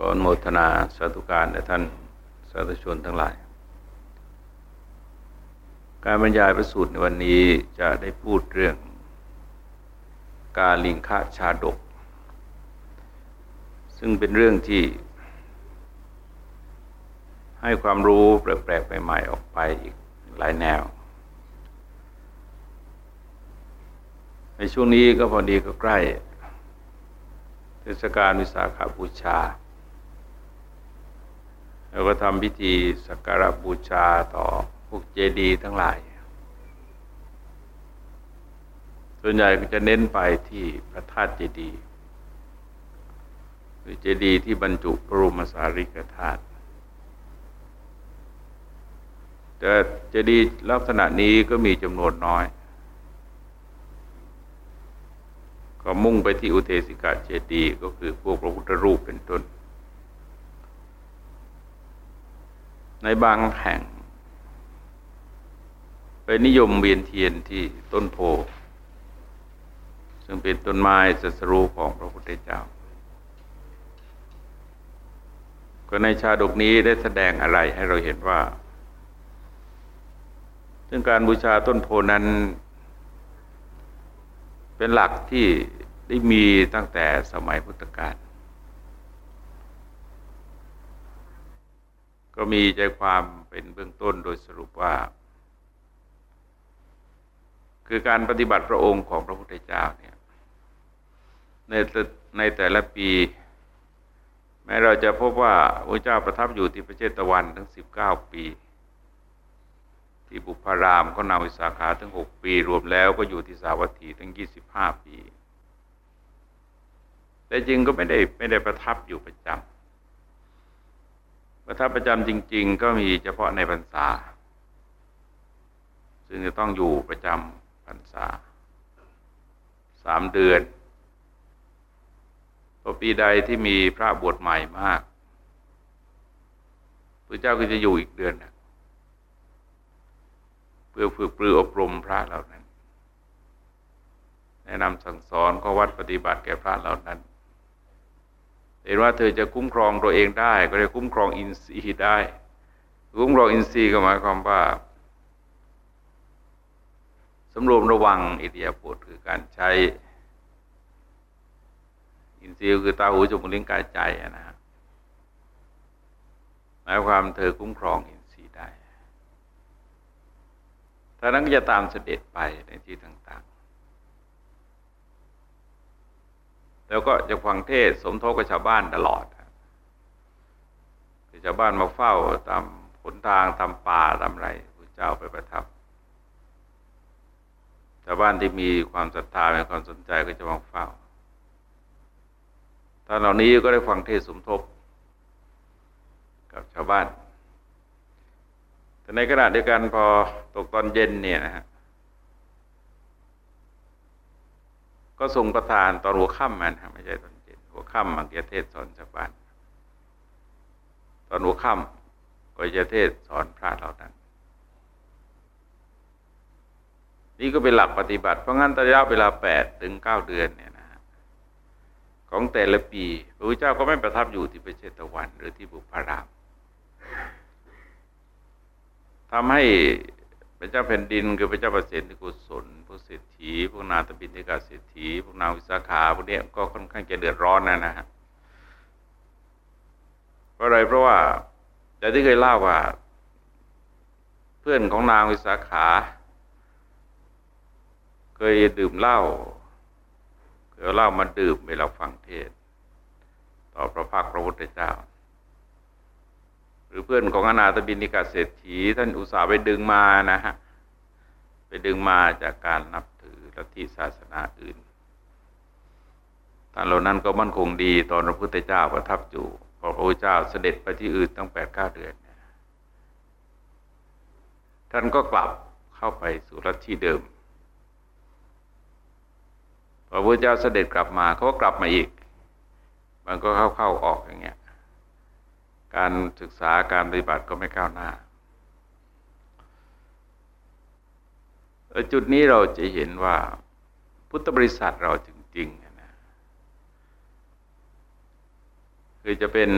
ก็อนโมทนาสาธุการและท่านสาธุชนทั้งหลาย การบรรยายประสูตรในวันนี้จะได้พูดเรื่อง กาลิงคาชาดก ซึ่งเป็นเรื่องที่ ให้ความรู้แปลกๆใหม่ๆออกไปอีกหลายแนว ในช่วงนี้ก็พอดีก็ใกล้เทศกาลวิสาขาบูชา แล้วก็ทำพิธีสักการบูชาต่อพวกเจดีย์ทั้งหลาย ส่วนใหญ่ก็จะเน้นไปที่พระธาตุเจดีย์คือเจดีย์ที่บรรจุพระบรมสารีริกธาตุแต่เจดีย์ลักษณะนี้ก็มีจำนวนน้อย ก็มุ่งไปที่อุเทสิกาเจดีย์ก็คือพวกพระพุทธรูปเป็นต้น ในบางแห่ง ไปนิยมเวียนเทียนที่ต้นโพ ซึ่งเป็นต้นไม้ศัสรูของพระพุทธเจ้า ก็ในชาดกนี้ได้แสดงอะไรให้เราเห็นว่า ซึ่งการบูชาต้นโพนั้น เป็นหลักที่ได้มีตั้งแต่สมัยพุทธกาล ก็มีใจความเป็นเบื้องต้นโดยสรุปว่า คือการปฏิบัติพระองค์ของพระพุทธเจ้าเนี่ยในในแต่ละปี แม้เราจะพบว่าพระเจ้าประทับอยู่ที่ประเทศตะวันทั้งสิบเก้าปี ที่บุพารามก็นาวิสาขาทั้งหกปี รวมแล้วก็อยู่ที่สาวัตถีทั้งยี่สิบห้าปี แต่จริงก็ไม่ได้ไม่ได้ประทับอยู่ประจำ ประทับประจำจริง ๆ ก็มีเฉพาะในพรรษา ซึ่งจะต้องอยู่ประจำพรรษาสามเดือนพอปีใดที่มีพระบวชใหม่มากพระเจ้าก็จะอยู่อีกเดือนเพื่อฝึกปรืออบรมพระเหล่านั้น แนะนำสั่งสอนข้อวัดปฏิบัติแก่พระเหล่านั้น เห็นว่าเธอจะคุ้มครองตัวเองได้ ก็เลยคุ้มครองอินทรีย์ได้ คุ้มครองอินทรีย์ก็หมายความว่าสำรวมระวังอิทธิยาบทคือการใช้ อินทรีย์คือตาหูจมูกลิ้นกายใจนะฮะหมายความเธอคุ้มครองอินทรีย์ได้ถ้านั้นก็จะตามเสด็จไปในที่ต่าง แล้วก็จะฟังเทศสมทบกับชาวบ้านตลอดชาวบ้านมาเฝ้าตามผลทางตามป่าตามไรพระเจ้าไปประทับชาวบ้านที่มีความศรัทธามีความสนใจก็จะมาเฝ้าท่านเหล่านี้ก็ได้ฟังเทศสมทบ กับชาวบ้านแต่ในขณะเดียวกันพอตกตอนเย็นเนี่ยนะฮะ ก็ส่งประธานตอนหัวค่ำมันไม่ใช่ตอนเย็นหัวค่ำมันจะเทศสอนชาวบ้านตอนหัวค่ำก็จะเทศสอนพระเหล่านั้น นี่ก็เป็นหลักปฏิบัติ เพราะงั้นระยะเวลาแปดถึงเก้าเดือนเนี่ยนะของแต่ละปีพระพุทธเจ้าก็ไม่ประทับอยู่ที่ประเชตวัน หรือที่บุพารามทำให้พระเจ้าแผ่นดินคือพระเจ้าประสิทธิกุศล กเศรษฐี พวกนาตบินทิกาเศรษฐี พวกนาวิสาขาพวกนี้ก็ค่อนข้างจะเดือดร้อนนะนะฮะเพราะอะไรเพราะว่าอย่างที่เคยเล่าว่า เพื่อนของนางวิสาขา เคยดื่มเหล้าเคยเหล้ามาดื่มเวลาฟังเทศ ต่อพระพักพระพุทธเจ้า หรือเพื่อนของอนาตบินิกาเศรษฐีท่านอุตส่าห์ไปดึงมานะฮะ ไปดึงมาจากการนับถือลัทธิศาสนาอื่นท่านเหล่านั้นก็มั่นคงดีตอนพระพุทธเจ้าประทับอยู่พอพระพุทธเจ้าเสด็จไปที่อื่นตั้งแปดเก้าเดือน ท่านก็กลับเข้าไปสู่ลัทธิเดิม พอพระพุทธเจ้าเสด็จกลับมาเขาก็กลับมาอีก มันก็เข้าเข้าออกอย่างเงี้ย การศึกษาการปฏิบัติก็ไม่ก้าวหน้า จุดนี้เราจะเห็นว่าพุทธบริษัทเราจริงๆนะคือจะเป็น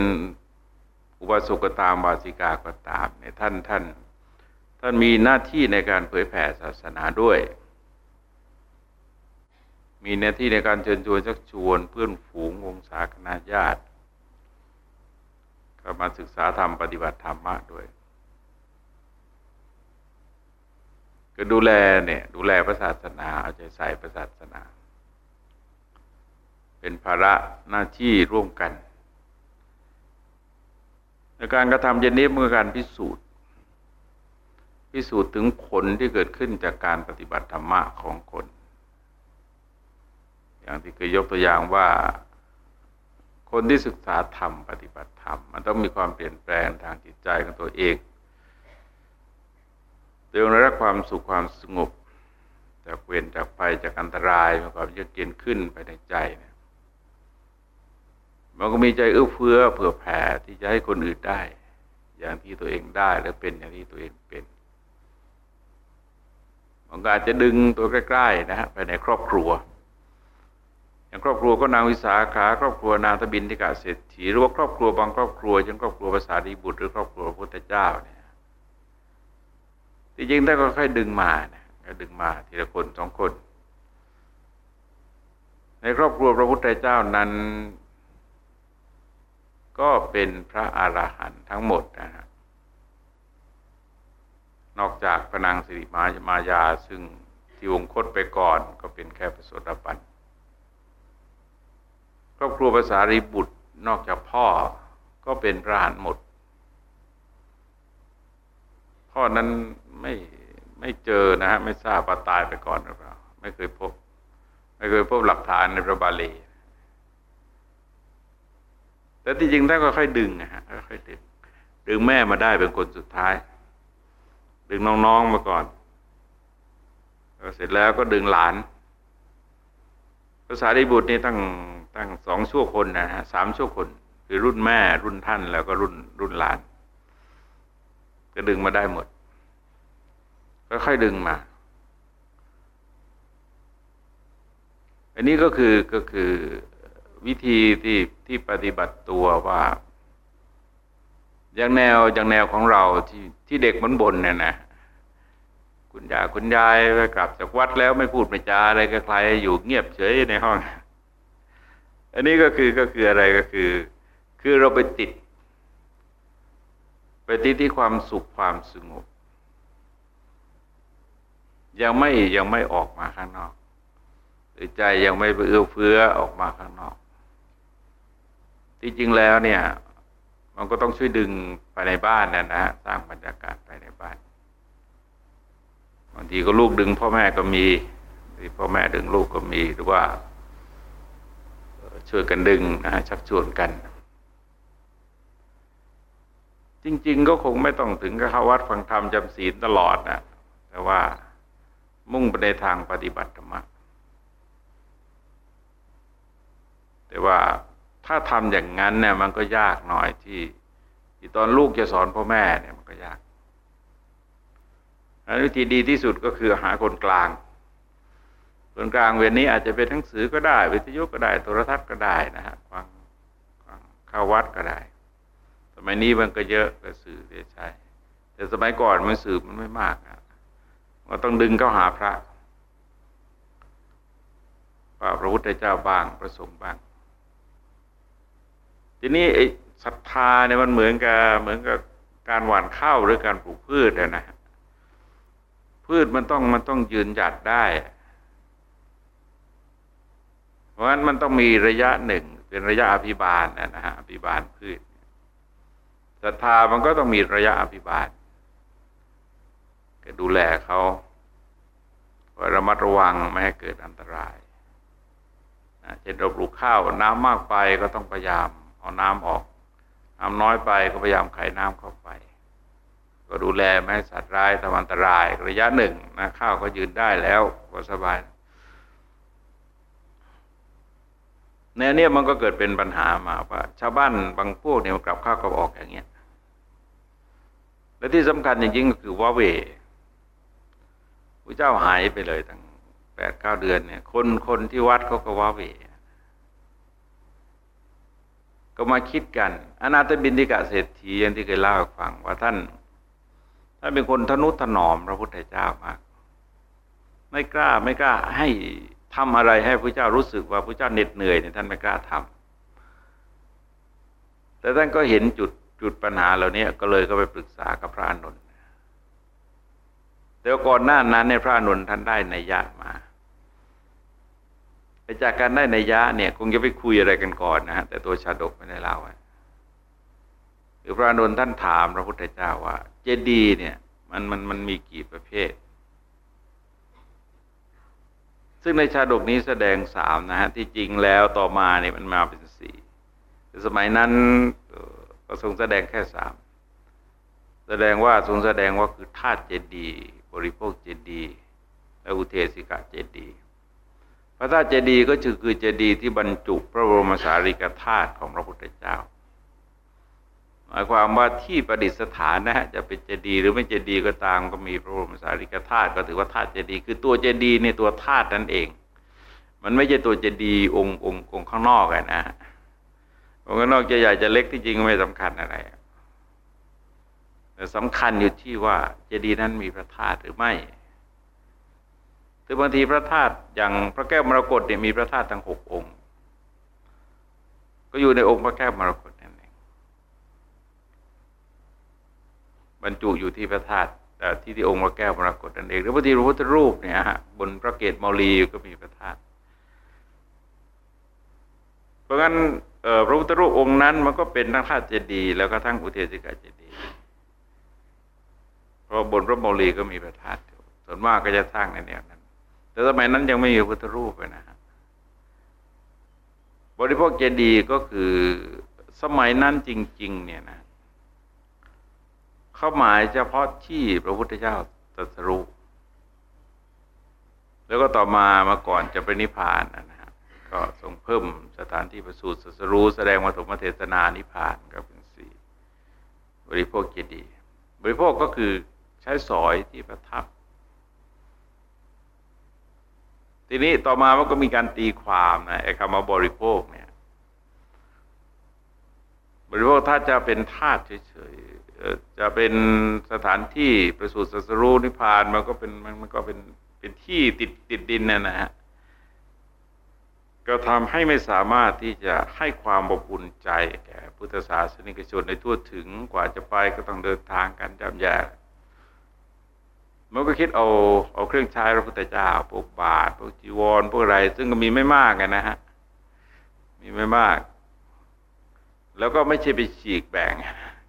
อุบาสกตามบาสิกาก็ตามเนี่ยท่านท่านท่านมีหน้าที่ในการเผยแผ่ศาสนาด้วย มีหน้าที่ในการเชิญชวนชักชวนเพื่อนฝูงวงศาคณาญาติ ก็มาศึกษาธรรมปฏิบัติธรรมะด้วย ก็ดูแลเนี่ยดูแลพระศาสนาเอาใจใส่พระศาสนา เป็นภาระหน้าที่ร่วมกันในการกระทำเย็นนี้เมื่อการพิสูจน์ พิสูจน์ถึงผลที่เกิดขึ้นจากการปฏิบัติธรรมะของคน อย่างที่เคยยกตัวอย่างว่าคนที่ศึกษาธรรมปฏิบัติธรรม มันต้องมีความเปลี่ยนแปลงทางจิตใจของตัวเอง เรื่องรักความสุขความสงบจากเวรจากภัยจากอันตรายมีความเยือกเย็นขึ้นไปในใจนมันก็มีใจเอื้อเฟื้อเผื่อแผ่ที่จะให้คนอื่นได้ อย่างที่ตัวเองได้และเป็นอย่างที่ตัวเองเป็นมันก็อาจจะดึงตัวใกล้ๆนะฮะไปในครอบครัว อย่างครอบครัวก็นางวิสาขา ครอบครัวนางตบินทิกาเศรษฐีหรือว่าครอบครัวบางครอบครัวเช่นครอบครัวภาษาดีบุตรหรือครอบครัวพระพุทธเจ้าเนี่ย ที่จริงท่านก็ค่อยดึงมานะก็ดึงมาทีละคนสองคน ในครอบครัวพระพุทธเจ้านั้น ก็เป็นพระอรหันต์ทั้งหมดนะฮะนอกจากพระนางสิริมามายา ซึ่งที่วงคตไปก่อน ก็เป็นแค่พระโสดาบันครอบครัวภาษารีบุตรนอกจากพ่อก็เป็นพระหันหมด พ่อนั้นไม่ไม่เจอนะฮะไม่ทราบว่าตายไปก่อนหรือเปล่า ไม่เคยพบ ไม่เคยพบหลักฐานในพระบาลี แต่ที่จริงท่านก็ค่อยดึงนะฮะค่อยดึง ดึงแม่มาได้เป็นคนสุดท้าย ดึงน้องๆมาก่อนเสร็จแล้วก็ดึงหลานภาษาดิบุตรนี่ตั้งตั้งสองชั่วคนนะฮะสามชั่วคน คือรุ่นแม่รุ่นท่านแล้วก็รุ่นรุ่นหลาน ก็ดึงมาได้หมดค่อยๆดึงมา อันนี้ก็คือก็คือวิธีที่ที่ปฏิบัติตัวว่าอย่างแนวอย่างแนวของเราที่ที่เด็กมันบนเนี่ยนะคุณยายคุณยายไปกลับจากวัดแล้วไม่พูดไม่จาอะไรกับใครอยู่เงียบเฉยในห้อง อันนี้ก็คือก็คืออะไรก็คือ คือเราไปติด ไปติดที่ความสุขความสงบ ยังไม่ยังไม่ออกมาข้างนอกหรือใจยังไม่เอื้อเฟื้อออกมาข้างนอก ที่จริงแล้วเนี่ย มันก็ต้องช่วยดึงไปในบ้านนะนะสร้างบรรยากาศไปในบ้านบางทีก็ลูกดึง พ่อแม่ก็มีที่พ่อแม่ดึงลูกก็มีหรือว่าช่วยกันดึงนะชักชวนกัน จริง ๆ ก็คงไม่ต้องถึงกับเข้าวัดฟังธรรมจำศีลตลอดนะแต่ว่ามุ่งไปในทางปฏิบัติธรรมแต่ว่าถ้าทำอย่างนั้นเนี่ยมันก็ยากหน่อยที่ที่ตอนลูกจะสอนพ่อแม่เนี่ยมันก็ยากวิธีดีที่สุดก็คือหาคนกลางส่วนกลางเวรนี้อาจจะเป็นหนังสือก็ได้ วิทยุก็ได้โทรทัศน์ก็ได้นะฮะฟังเข้าวัดก็ได้ มัยนี้มันก็เยอะก็สื่อได้ใช้ แต่สมัยก่อนมันสื่อมันไม่มากอะเราต้องดึงเข้าหาพระว่าพระพุทธเจ้าบ้างพระสงฆ์บ้าง ทีนี้ไอ้ศรัทธาเนี่ยมันเหมือนกับเหมือนกับการหว่านข้าวหรือการปลูกพืชนะพืชมันต้องมันต้องยืนหยัดได้ เพราะฉะนั้นมันต้องมีระยะหนึ่ง เป็นระยะอภิบาลนะฮะอภิบาลพืช ศรัทธามันก็ต้องมีระยะอภิบาลก็ดูแลเขาระมัดระวังไม่ให้เกิดอันตรายเช่นเราปลูกข้าวน้ำมากไปก็ต้องพยายามเอาน้ำออก น้ำน้อยไปก็พยายามไขน้ำเข้าไป ก็ดูแลไม่ให้สัตว์ร้ายทำอันตรายระยะหนึ่งนะข้าวก็ยืนได้แล้วก็สบายแนวเนี้ยมันก็เกิดเป็นปัญหามาว่า ชาวบ้านบางพวกเนี่ยกลับข้าวกลับออกอย่างเงี้ย และที่สำคัญจริงๆก็คือว่าเวพระเจ้าหายไปเลยตั้งแปดเก้าเดือนเนี่ย คนคนที่วัดเขาก็ว่าเวก็มาคิดกัน อนาถบินทิกะเศรษฐีอย่างที่เคยเล่าให้ฟังว่าท่านท่านเป็นคนทนุถนอมพระพุทธเจ้ามาก ไม่กล้าไม่กล้าให้ทำอะไรให้พระเจ้ารู้สึกว่าพระเจ้าเหน็ดเหนื่อยเนี่ยท่านไม่กล้าทำแต่ท่านก็เห็นจุด จุดปัญหาเหล่านี้ก็เลยก็ไปปรึกษากับพระอนุนแต่ก่อนหน้านั้นในพระอนุนท่านได้ในยะมาจากการได้ในยะเนี่ย คงจะไปคุยอะไรกันก่อนนะฮะแต่ตัวชาดกไม่ได้เล่าไว้คือพระอนุนท่านถามพระพุทธเจ้าว่า เจดีเนี่ย มันมันมันมีกี่ประเภทซึ่งในชาดกนี้แสดงสามนะฮะที่จริงแล้วต่อมาเนี่ยมันมาเป็นสี่แต่สมัยนั้น ก็ทรงแสดงแค่สามแสดงว่าทรงแสดงว่าคือธาตุเจดีบริโภคเจดีและอุเทสิกะเจดีพระธาตุเจดีก็คือคือเจดีที่บรรจุพระบรมสารีริกธาตุของพระพุทธเจ้า หมายความว่าที่ประดิษฐานนะฮะจะเป็นเจดีย์หรือไม่เจดีย์ก็ตามก็มีพระบรมสารีริกธาตุก็ถือว่าธาตุเจดีย์คือตัวเจดีย์ในตัวธาตุนั่นเอง มันไม่ใช่ตัวเจดีย์องค์องค์องค์ข้างนอกอะนะ องค์ข้างนอกจะใหญ่จะเล็กที่จริงไม่สำคัญอะไรแต่สำคัญอยู่ที่ว่าเจดีย์นั้นมีพระธาตุหรือไม่คือบางทีพระธาตุอย่างพระแก้วมรกตเนี่ยมีพระธาตุทั้งหกองค์ ก็อยู่ในองค์พระแก้วมรกตนั่นเองบรรจุอยู่ที่พระธาตุที่ที่องค์พระแก้วปรกฏนั่นเองหรือบางทีพระพุทธรูปเนี่ยฮะบนพระเกศมาลีก็มีพระธาตุเพราะงั้น พระพุทธรูปองค์นั้น มันก็เป็นทั้งธาตุเจดีย์แล้วก็ทั้งอุเทศิกาเจดีย์เพราะบนพระเมลีก็มีพระธาตุส่วนมากก็จะสร้างในแนวนั้น แต่สมัยนั้นยังไม่มีพุทธรูปเลยนะฮะบริโภคเจดีย์ก็คือสมัยนั้นจริง ๆ เนี่ยนะเขาหมายเฉพาะที่พระพุทธเจ้าตรัสรู้แล้วก็ต่อมามาก่อนจะไปนิพพานนะ ก็ทรงเพิ่มสถานที่ประสูติตรัสรู้แสดงวัตถุมเทศนานิพานก็เป็นสี่บริโภคเจดีบริโภคก็คือใช้สอยที่ประทับ ทีนี้ต่อมามันก็มีการตีความนะไอ้คำว่าบริโภคเนี่ย บริโภคถ้าจะเป็นธาตุเฉยจะเป็นสถานที่ประสูติสัสรูนิพานมันก็เป็นมันก็เป็นเป็นที่ติดติดดินนะนะฮะ ก็ทำให้ไม่สามารถที่จะให้ความอบอุ่นใจแก่พุทธศาสนิกชนในทั่วถึงกว่าจะไปก็ต้องเดินทางกันจำแย่มันก็คิดเอาเอาเครื่องใช้พระพุทธเจ้าพวกบาทพวกจีวรพวกอะไร ซึ่งก็มีไม่มากนะฮะมีไม่มาก แล้วก็ไม่ใช่ไปฉีกแบ่ง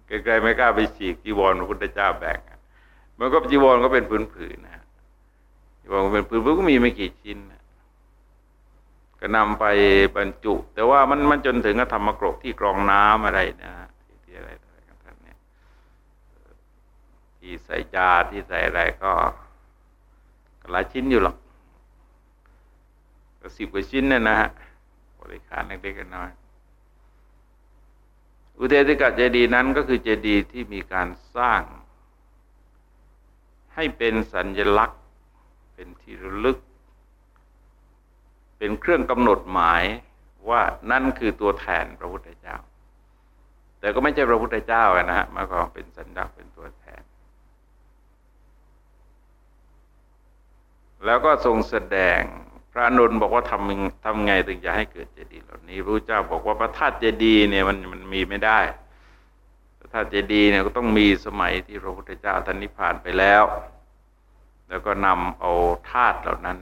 ใกลๆไม่กล้าไปฉีกจีวรพระพุทธเจ้าแบ่งมันก็จีวรก็เป็นผืนๆนะจีวรก็เป็นผืนๆก็มีไม่กี่ชิ้น ก็นำไปบรรจุ แต่ว่ามันมันจนถึงกับทำมากรกที่กรองน้ำอะไรนะที่อะไรอะไรกันท่านเนี่ยที่ใส่จาที่ใส่อะไรก็หลายชิ้นอยู่หรอกสิบกว่าชิ้นเนี่ยนะฮะบริการเล็กๆกันน้อยอุเทศิกะเจดีนั้นก็คือเจดีที่มีการสร้าง ให้เป็นสัญลักษณ์ เป็นที่ระลึก เป็นเครื่องกำหนดหมายว่านั่นคือตัวแทนพระพุทธเจ้า แต่ก็ไม่ใช่พระพุทธเจ้านะฮะมาก็เป็นสัญลักษณ์เป็นตัวแทน แล้วก็ทรงแสดงพระอนุนบอกว่าทำทำไงถึงจะให้เกิดเจดีย์เหล่านี้พระเจ้าบอกว่าพระธาตุเจดีย์เนี่ยมันมันมีไม่ได้พระธาตุเจดีย์เนี่ยก็ต้องมีสมัยที่พระพุทธเจ้าท่านนิพพานไปแล้ว แล้วก็นำเอาธาตุเหล่านั้น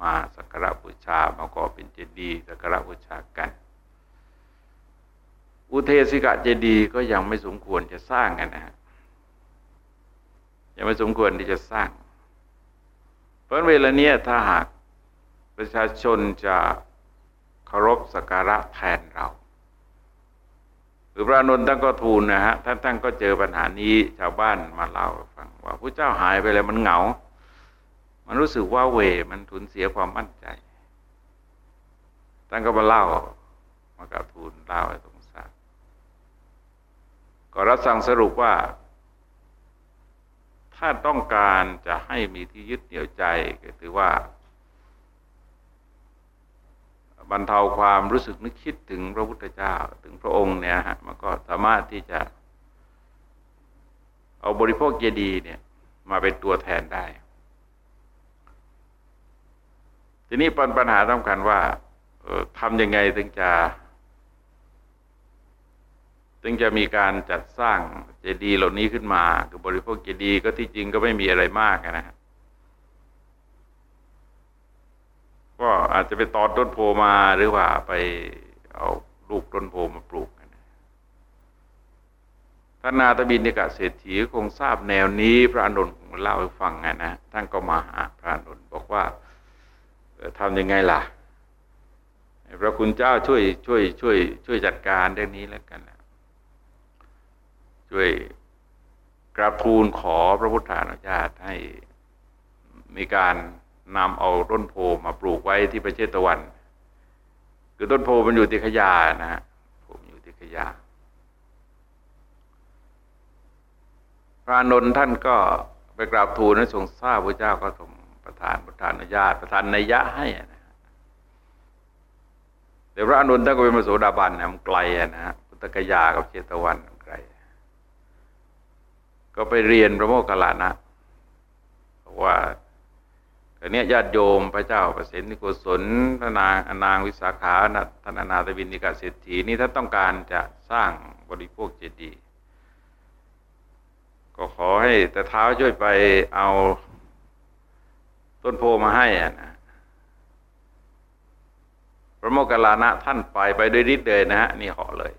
มาสักการะบูชามาก่อเป็นเจดีย์สักการะบูชากัน อุเทศิกะเจดีย์ก็ยังไม่สมควรจะสร้างกันนะฮะยังไม่สมควรที่จะสร้าง เพราะเวลาเนี้ยถ้าหากประชาชนจะเคารพสักการะแทนเราหรือพระนนท์ท่านก็ทูลนะฮะท่านท่านก็เจอปัญหานี้ชาวบ้านมาเล่าฟังว่าพระเจ้าหายไปแล้วมันเหงา มันรู้สึกว่าเวมันสูญเสียความมั่นใจท่านก็มาเล่ามากับทูลเล่าให้ทรงทราบก็รับสั่งสรุปว่า ถ้าต้องการจะให้มีที่ยึดเหนี่ยวใจก็ถือว่าบรรเทาความรู้สึกนึกคิดถึงพระพุทธเจ้าถึงพระองค์เนี่ยฮะมันก็สามารถที่จะ เอาบริโภคเจดีเนี่ย มาเป็นตัวแทนได้ ทีนี้ปัญหาสำคัญว่าทำยังไงถึงจะถึงจะมีการจัดสร้างเจดีย์เหล่านี้ขึ้นมา คือบริโภคเจดีย์ก็ที่จริงก็ไม่มีอะไรมากนะฮะก็อาจจะไปตอดต้นโพมาหรือว่าไปเอาลูกต้นโพมาปลูกท่านนาตบินนิกะเศรษฐีคงทราบแนวนี้ พระอนุนเล่าให้ฟังไงนะท่านก็มาหาพระอนุนบอกว่า ทำยังไงล่ะพระคุณเจ้าช่วยช่วย ช่วย ช่วยจัดการเรื่องนี้แล้วกันนะช่วยกราบทูลขอพระพุทธานุญาตให้มีการนำเอาต้นโพมาปลูกไว้ที่ประเทศตะวัน คือต้นโพมันอยู่ที่ขยานะฮะผมอยู่ที่ขยา พระนนท์ท่านก็ไปกราบทูลให้ทรงทราบพระเจ้าก็ทรง ประทานประทานอนุญาตประทานนัยยะให้นะแต่พระอนุนท่านก็เป็นมโสดาบันนะมันไกลนะฮะพุทธกยากับเจตวันไกล ก็ไปเรียนพระโมคคัลลานะว่าแต่เนี้ยญาติโยมพระเจ้าประสิทธิโกศลพระนางอนางวิสาขาธนานาตวินิกาเศรษฐีนี่ถ้าต้องการจะสร้างบริโภคเจดีย์ก็ขอให้แต่เท้าช่วยไปเอา ต้นโพมาให้นะพระโมคคัลลานะท่านไปไปด้วยฤทธิ์เลยนะฮะนี่เหาะเลย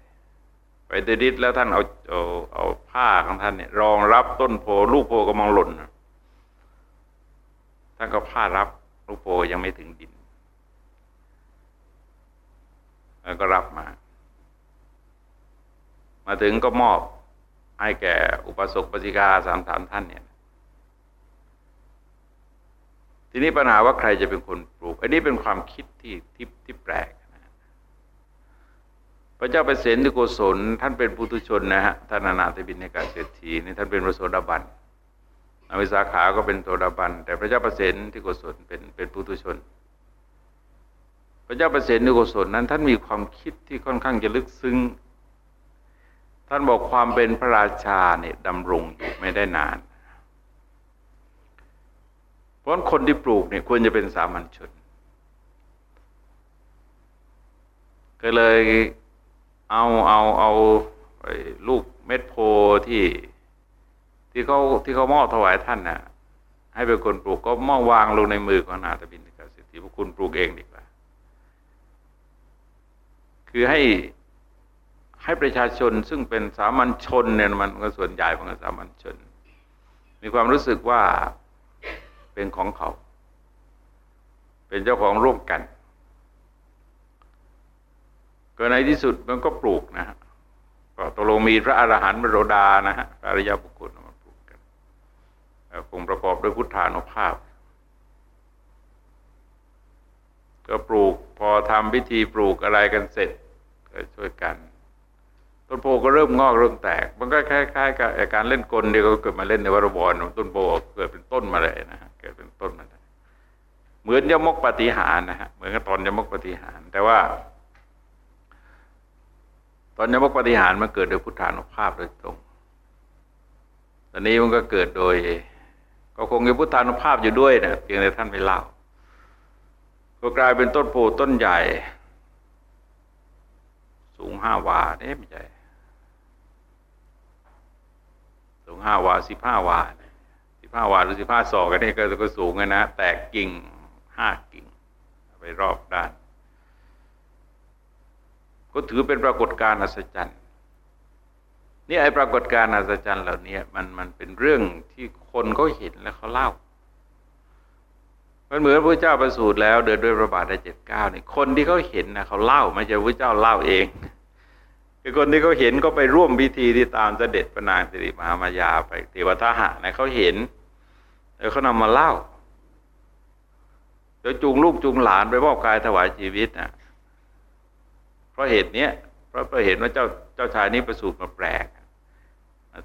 ไปด้วยฤทธิ์แล้วท่านเอาเอาเอาผ้าของท่านเนี่ยรองรับต้นโพลูกโพกำลังหล่นท่านก็ผ้ารับลูกโพยังไม่ถึงดินแล้วก็รับมา มาถึงก็มอบให้แก่อุปสมบทปฏิกาสามสามท่านเนี่ย ทีนี้ปัญหาว่าใครจะเป็นคนปลูก อันนี้เป็นความคิดที่ที่ที่แปลกนะพระเจ้าเปรตที่โกศลท่านเป็นปุถุชนนะฮะท่านนานาตบินในการเศรษฐีนี่ท่านเป็นพระโสดาบันอวิสาขาก็เป็นโสดาบัน แต่พระเจ้าเประสิทธิที่โกศลเป็นเป็นปุถุชน พระเจ้าประสิทธิที่โกศลนั้น ท่านมีความคิดที่ค่อนข้างจะลึกซึ้งท่านบอกความเป็นพระราชาเนี่ยดำรงอยู่ไม่ได้นาน ราะคนที่ปลูกเนี่ยควรจะเป็นสามัญชน ก็เลยเอาเอาเอาลูกเม็ดโพที่ที่เขาที่เขามอบถวายท่านนะ่ะ ให้เป็นคนปลูกก็มอบวางลงในมือของนาตบินกสิทธิพวกคุณปลูกเองดีกว่า คือให้ให้ประชาชนซึ่งเป็นสามัญชนเนี่ยมันก็ส่วนใหญ่ของสามัญชน มีความรู้สึกว่า เป็นของเขา เป็นเจ้าของร่วมกัน ก็ในที่สุดมันก็ปลูกนะฮะก็ตกลงมีพระอรหันต์บรดานะฮะอริยบุคคลมาปลูกกันคงประกอบด้วยพุทธานุภาพ ก็ปลูกพอทำพิธีปลูกอะไรกันเสร็จก็ช่วยกัน ต้นโพก็เริ่มงอกเริ่มแตก มันก็คล้ายๆกับการเล่นกลเดียวก็เกิดมาเล่นในวรบรต้นโพเกิดเป็นต้นมาเลยนะฮะเกิดเป็นต้นมาเหมือนยมกปฏิหารนะฮะเหมือนกับตอนยมกปฏิหาร แต่ว่า ตอนยมกปฏิหารมันเกิดโดยพุทธานุภาพโดยตรงตอนนี้มันก็เกิดโดย ก็คงมีพุทธานุภาพอยู่ด้วยนะเพียงแต่ท่านไม่เล่าก็กลายเป็นต้นโพต้นใหญ่ สูงห้าวาเนี่ยไม่ใช่ง ห้าวาสิบห้าวาสิบห้าวาหรือสิบห้าศอกกันนี่ก็สูงนะแตกกิ่งห้ากิ่ง ไปรอบด้าน ก็ถือเป็นปรากฏการณ์อัศจรรย์นี่ไอ้ปรากฏการณ์อัศจรรย์เหล่านี้มันมันเป็นเรื่องที่คนเขาเห็นแล้วเขาเล่า มันเหมือนพระเจ้าประสูติแล้ว เดินด้วยประบาทได้เจ็ดเก้าเนี่ยคนที่เขาเห็นนะเขาเล่า ไม่ใช่พระเจ้าเล่าเอง คือคนที่เขาเห็นก็ไปร่วมพิธีที่ตามเสด็จพระนางสิริมหามายาไปเทวทหะนะเขาเห็น แล้วเขานำมาเล่าแล้วจูงลูกจูงหลานไปมอบกายถวายชีวิตนะเพราะเหตุเนี้ยเพราะเพราะเห็นว่าเจ้าเจ้าชายนี้ประสูติมาแปลก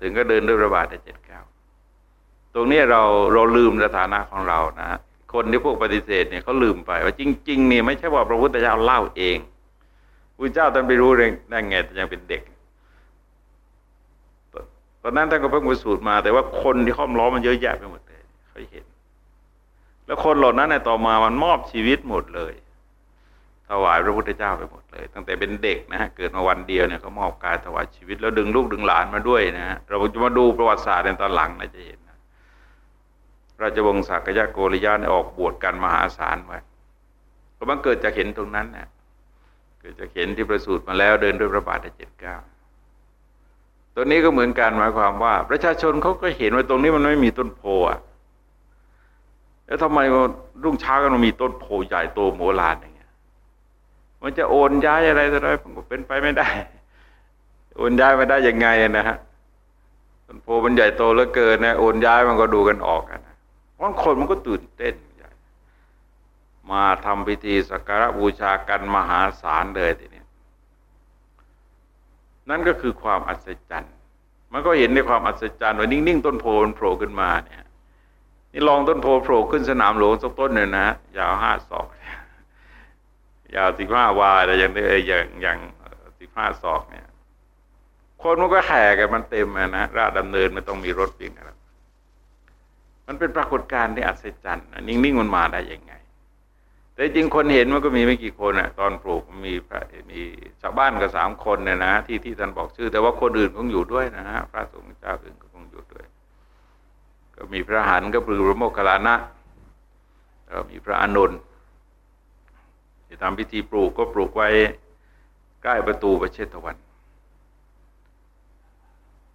ถึงก็เดินด้วยระบาดได้เจ็ดเก้าตรงนี้เราเราลืมสถานะของเรานะคนที่พวกปฏิเสธเนี่ยเขาลืมไปว่าจริงๆเนี่ยไม่ใช่ว่าพระพุทธเจ้าเล่าเอง พระเจ้าท่านไปรู้เรื่องได้ไงแต่ยังเป็นเด็กตอนนั้นท่านก็เพิ่งไปสูตรมา แต่ว่าคนที่ข้อมล้อมมันเยอะแยะไปหมดเลยเขาเห็น แล้วคนเหล่านั้นในต่อมามันมอบชีวิตหมดเลยถวายพระพุทธเจ้าไปหมดเลย ตั้งแต่เป็นเด็กนะฮะเกิดมาวันเดียวเนี่ยเขามอบกายถวายชีวิต แล้วดึงลูกดึงหลานมาด้วยนะฮะเราจะมาดูประวัติศาสตร์ในตอนหลังนะจะเห็นนะราชวงศ์สักยะโกริยะเนี่ยออกบวชกันมหาศาลไว้ก็มันเกิดจากเห็นตรงนั้นเนะ เกิดจากเห็นที่ประสูติมาแล้วเดินด้วยพระบาทเจ็ดเก้าตัวนี้ก็เหมือนกันหมายความว่า ประชาชนเขาก็เห็นว่าตรงนี้มันไม่มีต้นโพอะแล้วทำไมรุ่งเช้ากันมันมีต้นโพใหญ่โตโมลานอย่างเงี้ย มันจะโอนย้ายอะไรต่อะไรมันก็เป็นไปไม่ได้ โอนย้ายไม่ได้ยังไงนะฮะต้นโพมันใหญ่โตเหลือเกินนะโอนย้ายมันก็ดูกันออกนะเพราะคนมันก็ตื่นเต้น มาทำพิธีสักการะบูชากันมหาศาลเลยทีนี้นั่นก็คือความอัศจรรย์ มันก็เห็นในความอัศจรรย์ว่านิ่งๆต้นโพมันโผล่ขึ้นมาเนี่ยนี่ลองต้นโพโผล่ขึ้นสนามหลวงสักต้นหนึ่งนะยาวห้าศอกยาวสิบห้าวาแต่อย่างอย่างอย่างสิบห้าศอกเนี่ย คนมันก็แห่กันมันเต็มนะราชดำเนินมันต้องมีรถวิ่งกันมันเป็นปรากฏการณ์ที่อัศจรรย์นิ่งๆมันมาได้ยังไง แต่จริงคนเห็นมันก็มีไม่กี่คนอะตอนปลูกมีพระมีชาวบ้านก็สามคนเนี่ยนะที่ที่ท่านบอกชื่อ แต่ว่าคนอื่นคงอยู่ด้วยนะฮะพระสงฆ์เจ้าอื่นก็คงอยู่ด้วย ก็มีพระหันก็คือพระโมคคัลลานะแล้วมีพระอานนท์ที่ทำพิธีปลูกก็ปลูกไว้ใกล้ประตูประเชตวัน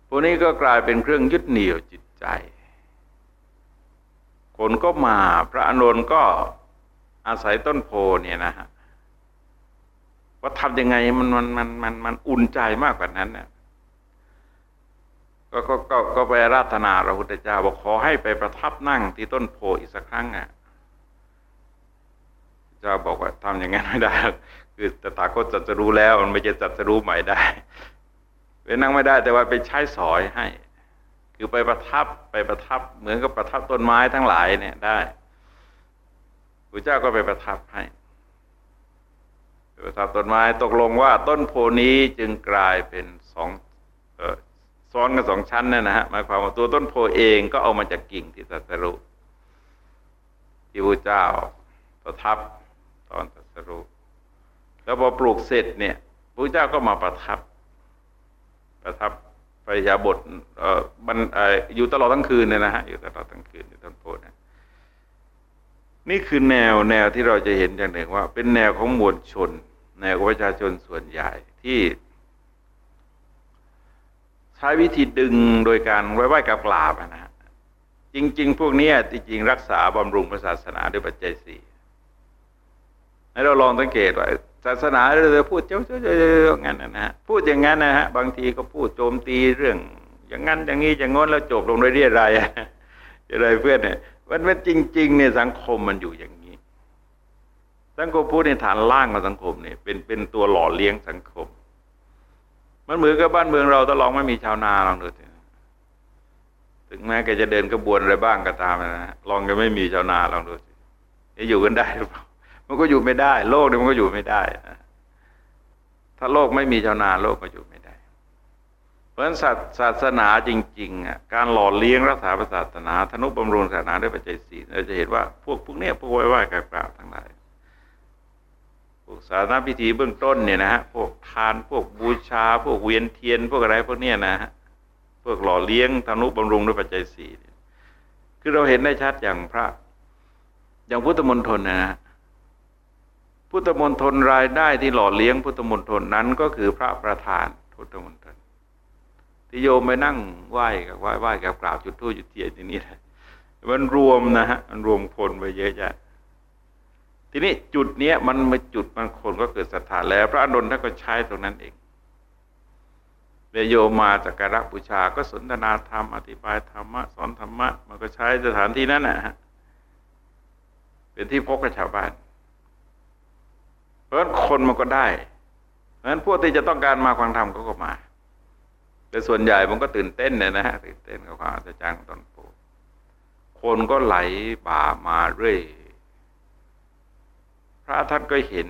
พวกนี้ก็กลายเป็นเครื่องยึดเหนี่ยวจิตใจ คนก็มาพระอานนท์ก็ อาศัยต้นโพเนี่ยนะฮะว่าทำยังไงมันมันมันมันมันอุ่นใจมากกว่านั้นเนะก็ก็ก็ก็ไปราธนาพระพุทธเจ้าบอกขอให้ไปประทับนั่งที่ต้นโพอีกสักครั้งอะเจ้าบอกว่าทำอย่างนั้นไม่ได้ คือตถาคตจัดจะรู้แล้ว มันไม่จะจัดจะรู้ใหม่ได้ไปนั่งไม่ได้ แต่ว่าไปใช้สอยให้ คือไปประทับไปประทับเหมือนกับประทับต้นไม้ทั้งหลายเนี่ยได้ ระเจ้าก็ไปประทับให้ประทับต้นไม้ตกลงว่าต้นโพนี้จึงกลายเป็นสองซ้อนกันสองชั้นนั่นนะฮะหมายความว่าตัวต้นโพเองก็เอามาจากกิ่งที่ตัสรุที่พระเจ้าประทับตอนตัสรุแล้วพอปลูกเสร็จเนี่ยพระเจ้าก็มาประทับ ประทับปริยาบทเอ่อมันออยู่ตลอดทั้งคืนเนี่ยนะฮะอยู่ตลอดทั้งคืนอยู่ต้นโพนะ นี่คือแนวแนวที่เราจะเห็นอย่างหนึ่งว่า เป็นแนวของมวลชน แนวของประชาชนส่วนใหญ่ที่ ใช้วิธีดึงโดยการไหว้ไหว้กับกราบนะฮะจริง ๆ พวกนี้จริงๆรักษาบำรุงศาสนาด้วยปัจจัยสี่ให้เราลองสังเกตว่าศาสนาเราจะพูดเจ้าเจ้าเจ้างั้นนะฮะพูดอย่างนั้นนะฮะบางทีก็พูดโจมตีเรื่อง อย่างนั้นอย่างนี้อย่างงอนแล้วจบลงด้วยเรียรายอะไรเพื่อนเนี่ย มันเป็นจริง ๆ เนี่ยสังคมมันอยู่อย่างนี้ สังคมพูดในฐานล่างของสังคมเนี่ยเป็นเป็นตัวหล่อเลี้ยงสังคม มันเหมือนกับบ้านเมืองเราถ้าลองไม่มีชาวนาลองดูสิถึงแม้แกจะเดินกระบวนอะไรบ้างก็ตามนะลองจะไม่มีชาวนาลองดูสิจะอยู่กันได้หรือเปล่ามันก็อยู่ไม่ได้ โลกนี่มันก็อยู่ไม่ได้ถ้าโลกไม่มีชาวนาโลกก็อยู่ไม่ เพราะฉะนั้นศาสนาจริงๆอะการหล่อเลี้ยงรักษาศาสนาธนุบำรุงศาสนาด้วยปัจจัยสี่เราจะเห็นว่าพวกพวกเนี้ยพวกไหว้ไหว้กราบทั้งหลายพวกสาธาพิธีเบื้องต้นเนี่ยนะฮะพวกทานพวกบูชา พวกเวียนเทียน พวกอะไรพวกเนี้ยนะฮะพวกหล่อเลี้ยงธนุบำรุงด้วยปัจจัยสี่คือเราเห็นได้ชัดอย่างพระ อย่างพุทธมนตรนะฮะพุทธมนตรรายได้ที่หล่อเลี้ยงพุทธมนตรนั้นก็คือพระประธานพุทธมนตร ที่โยมไปนั่งไหว้กับไหว้ไหว้กับกราบจุดทู่จุดเทียนอย่างนี้มันรวมนะฮะมันรวมคนไปเยอะแยะทีนี้จุดเนี้ยมันมาจุดบางคนก็เกิดศรัทธาแล้ว พระอนุนท่านก็ใช้ตรงนั้นเองเรโยมาจากการบูชา ก็สนทนาธรรมอธิบายธรรมะสอนธรรมะมันก็ใช้สถานที่นั้นนะฮะเป็นที่พกกับชาวบ้านเพราะคนมันก็ได้เพราะฉะนั้นพวกที่จะต้องการมาฟังธรรมก็ก็มา แต่ส่วนใหญ่มันก็ตื่นเต้นเนี่ยนะฮะตื่นเต้นกับความอัศจรรย์ของตนปูคนก็ไหลบ่ามาเรื่อย พระท่านก็เห็น